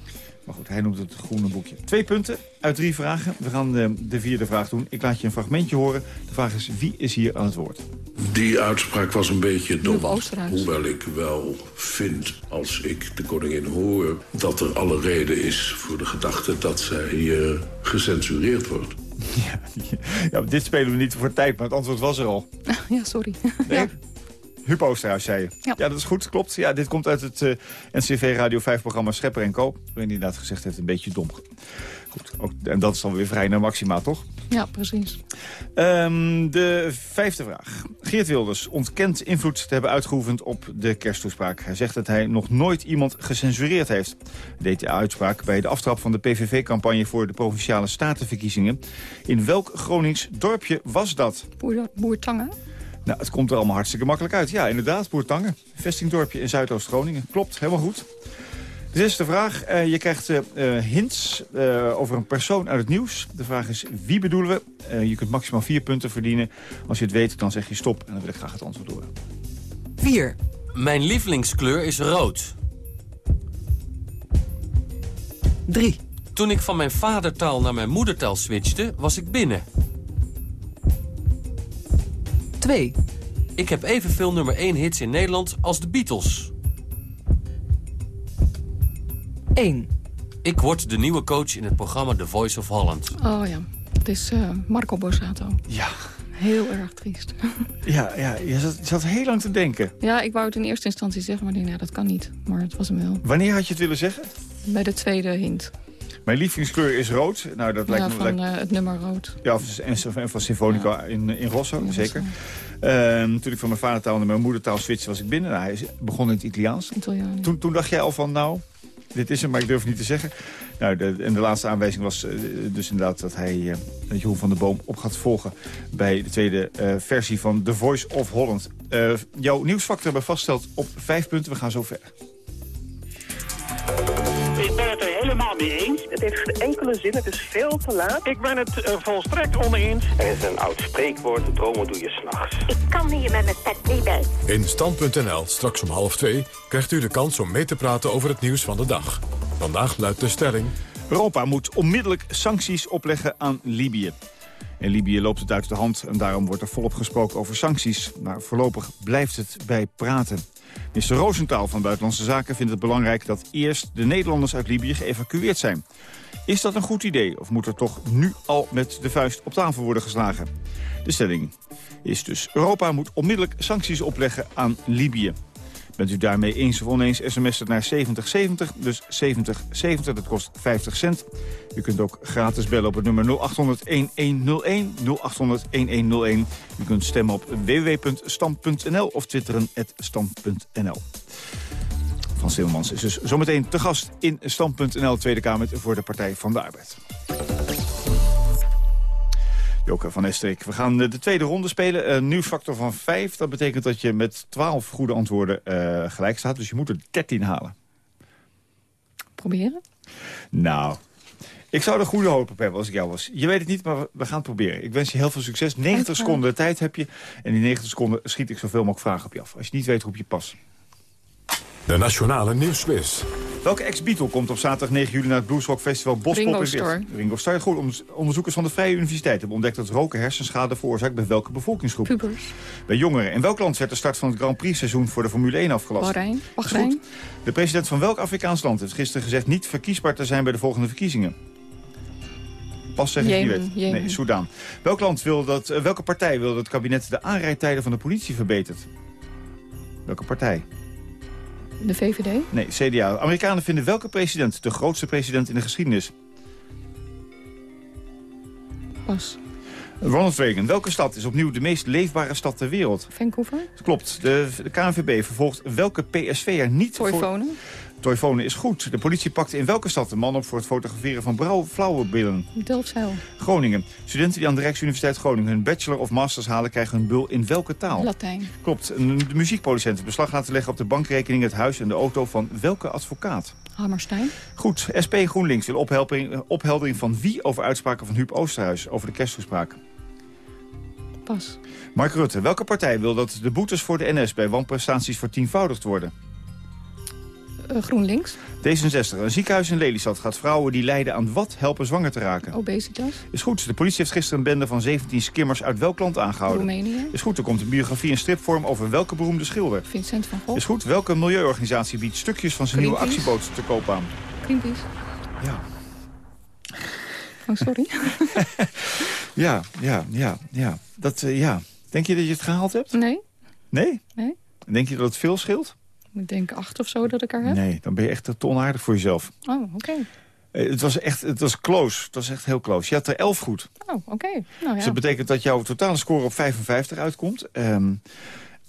Maar goed, hij noemt het het groene boekje. Twee punten uit drie vragen. We gaan de, de vierde vraag doen. Ik laat je een fragmentje horen. De vraag is, wie is hier aan het woord? Die uitspraak was een beetje dom. Hoewel ik wel vind, als ik de koningin hoor... dat er alle reden is voor de gedachte dat zij eh, gecensureerd wordt. Ja, dit spelen we niet voor tijd, maar het antwoord was er al. Ja, sorry. Nee? Huub Oosterhuis, zei je. Ja. dat is goed, klopt. Ja, dit komt uit het eh, NCV Radio 5-programma Schepper en Koop. Waarin hij inderdaad gezegd heeft, een beetje dom. Goed, ook, en dat is dan weer vrij naar Maxima, toch? Ja, precies. Ehm, de vijfde vraag. Geert Wilders ontkent invloed te hebben uitgeoefend op de kersttoespraak. Hij zegt dat hij nog nooit iemand gecensureerd heeft. Hij deed de uitspraak bij de aftrap van de PVV-campagne voor de Provinciale Statenverkiezingen. In welk Gronings dorpje was dat? Boer, Boertangen. Nou, het komt er allemaal hartstikke makkelijk uit. Ja, inderdaad, Boertangen. Vestingdorpje in Zuidoost-Groningen. Klopt, helemaal goed. De zesde vraag. Eh, je krijgt eh, eh, hints eh, over een persoon uit het nieuws. De vraag is, wie bedoelen we? Eh, je kunt maximaal vier punten verdienen. Als je het weet, dan zeg je stop. En dan wil ik graag het antwoord horen. 4. Mijn lievelingskleur is rood. 3. Toen ik van mijn vadertaal naar mijn moedertaal switchte, was ik binnen. 2. Ik heb evenveel nummer 1 hits in Nederland als de Beatles. 1. Ik word de nieuwe coach in het programma The Voice of Holland. Oh ja, het is eh, Marco Borsato. Ja. Heel erg triest. Ja, ja je, zat, je zat heel lang te denken. ja, ik wou het in eerste instantie zeggen, maar ik denk, ja, dat kan niet. Maar het was hem wel. Wanneer had je het willen zeggen? Bij de tweede hint. Mijn lievelingskleur is rood. Nou, dat lijkt Ja, me... van lijkt- eh, het nummer rood. Ja, en, en van Symfonica in, in Rosso, zeker. Eh, toen ik van mijn vadertaal naar mijn moedertaal switchte, was ik binnen. Nou, hij begon in het Italiaans. Italiaan. Toen, toen dacht jij al van, nou, dit is hem, maar ik durf het niet te zeggen. Nou, de, en de laatste aanwijzing was eh, dus inderdaad dat hij, dat Jeroen van der Boom op gaat volgen... bij de tweede versie van The Voice of Holland. Jouw nieuwsfactor hebben vastgesteld op vijf punten. We gaan zo verder. Helemaal mee eens. Het heeft geen enkele zin, het is veel te laat. Ik ben het er volstrekt oneens. Er is een oud spreekwoord, dromen doe je s'nachts. Ik kan hier met mijn pet niet bij. In Stand.nl, straks om half twee, krijgt u de kans om mee te praten over het nieuws van de dag. Vandaag luidt de stelling... Europa moet onmiddellijk sancties opleggen aan Libië. In Libië loopt het uit de hand en daarom wordt er volop gesproken over sancties. Maar voorlopig blijft het bij praten. Minister Roosentaal van Buitenlandse Zaken vindt het belangrijk... dat eerst de Nederlanders uit Libië geëvacueerd zijn. Is dat een goed idee of moet er toch nu al met de vuist op tafel worden geslagen? De stelling is dus Europa moet onmiddellijk sancties opleggen aan Libië. Bent u daarmee eens of oneens, sms het naar 7070, dus 7070, dat kost 50 cent. U kunt ook gratis bellen op het nummer 0800-1101, 0800-1101. U kunt stemmen op www.stand.nl of twitteren stand.nl. Frans Timmermans is dus zometeen te gast in Stand.nl, Tweede Kamer voor de Partij van de Arbeid. Joke van Estrik. We gaan eh, de tweede ronde spelen. Een nieuwsfactor van 5. Dat betekent dat je met 12 goede antwoorden eh, gelijk staat. Dus je moet er 13 halen. Proberen? Nou, ik zou er goede hoop op hebben als ik jou was. Je weet het niet, maar we- gaan het proberen. Ik wens je heel veel succes. 90 Dankjewel. seconden tijd heb je. En in 90 seconden schiet ik zoveel mogelijk vragen op je af. Als je niet weet, roep je pas. De Nationale Nieuwsquiz. Welke ex-Beatle komt op zaterdag 9 juli naar het Bluesrock Festival Bospop in? Starr. Ringo Starr. Goed, Onder- onderzoekers van de Vrije Universiteit hebben ontdekt dat roken hersenschade veroorzaakt bij welke bevolkingsgroep? Pubers. Bij jongeren. In welk land werd de start van het Grand Prix seizoen voor de Formule 1 afgelast? Bahrein. De president van welk Afrikaans land heeft gisteren gezegd niet verkiesbaar te zijn bij de volgende verkiezingen? Pas zeggen wie Jemen, weet. Jemen. Nee, Soudaan. Welk land wil dat, eh, welke partij wil dat het kabinet de aanrijdtijden van de politie verbetert? Welke partij? De VVD. Nee, CDA. Amerikanen vinden welke president de grootste president in de geschiedenis? Pas. Ronald Reagan. Welke stad is opnieuw de meest leefbare stad ter wereld? Vancouver. Klopt. De, de KNVB vervolgt welke PSV'er niet... voor- Toyfonen is goed. De politie pakte in welke stad een man op voor het fotograferen van brouw- flauwe billen? Delfzijl. Groningen. Studenten die aan de Rijksuniversiteit Groningen hun bachelor of masters halen... krijgen hun bul in welke taal? Latijn. Klopt. De muziekproducent beslag laten leggen op de bankrekening, het huis en de auto van welke advocaat? Hammerstein. Goed. SP GroenLinks wil opheldering, opheldering van wie over uitspraken van Huub Oosterhuis over de kersttoespraak? Pas. Mark Rutte. Welke partij wil dat de boetes voor de NS bij wanprestaties vertienvoudigd worden? Eh, GroenLinks. D66. Een ziekenhuis in Lelystad gaat vrouwen die lijden aan wat helpen zwanger te raken. Obesitas. Is goed. De politie heeft gisteren een bende van 17 skimmers uit welk land aangehouden? Roemenië. Is goed. Er komt een biografie in stripvorm over welke beroemde schilder? Vincent van Gogh. Is goed. Welke milieuorganisatie biedt stukjes van zijn nieuwe actieboot te koop aan? Greenpeace. Ja. Oh, sorry. Ja, ja, ja, ja. Dat, eh, ja. Denk je dat je het gehaald hebt? Nee. Nee? Nee. Denk je dat het veel scheelt? Ik denk acht of zo dat ik er heb. Nee, dan ben je echt te onaardig voor jezelf. Oh, oké. Eh, Het was echt, het was close. Het was echt heel close. Je had er elf goed. Oh, oké. Nou Dus ja. dat betekent dat jouw totale score op 55 uitkomt. Ehm,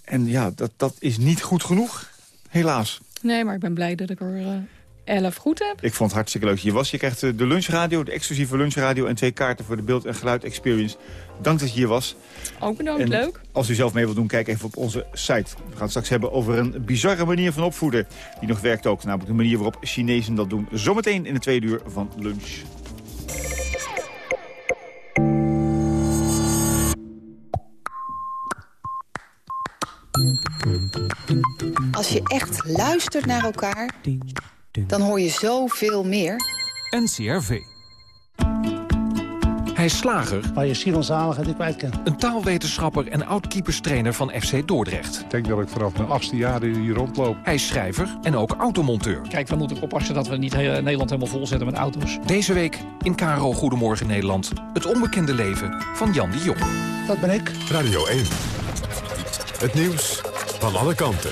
en ja, dat, dat is niet goed genoeg. Helaas. Nee, maar ik ben blij dat ik er eh, elf goed heb. Ik vond het hartstikke leuk dat je hier was. Je krijgt eh, de lunchradio, de exclusieve lunchradio... en twee kaarten voor de beeld- en geluid experience. Dank dat je hier was. Ook bedankt, En leuk. Als u zelf mee wilt doen, kijk even op onze site. We gaan het straks hebben over een bizarre manier van opvoeden. Die nog werkt ook, namelijk de manier waarop Chinezen dat doen. Zometeen in de tweede uur van lunch. Als je echt luistert naar elkaar, dan hoor je zoveel meer. NCRV. Hij is slager. Waar je Simon Zalige niet kwijt kan. Een taalwetenschapper en oud-keeperstrainer van FC Dordrecht. Ik denk dat ik vanaf mijn achtste jaar hier rondloop. Hij is schrijver en ook automonteur. Kijk, we moeten oppassen dat we niet heel, Nederland helemaal vol zetten met auto's. Deze week in Karo Goedemorgen Nederland. Het onbekende leven van Jan de Jong. Dat ben ik. Radio 1. Het nieuws van alle kanten.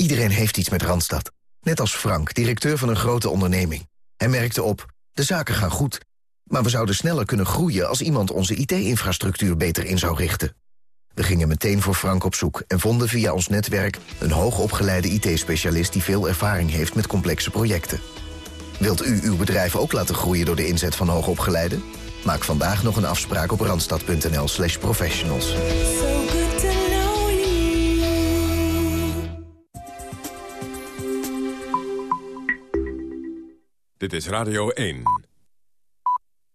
Iedereen heeft iets met Randstad. Net als Frank, directeur van een grote onderneming. Hij merkte op, de zaken gaan goed. Maar we zouden sneller kunnen groeien als iemand onze IT-infrastructuur beter in zou richten. We gingen meteen voor Frank op zoek en vonden via ons netwerk... een hoogopgeleide IT-specialist die veel ervaring heeft met complexe projecten. Wilt u uw bedrijf ook laten groeien door de inzet van hoogopgeleiden? Maak vandaag nog een afspraak op randstad.nl slash professionals. Dit is Radio 1.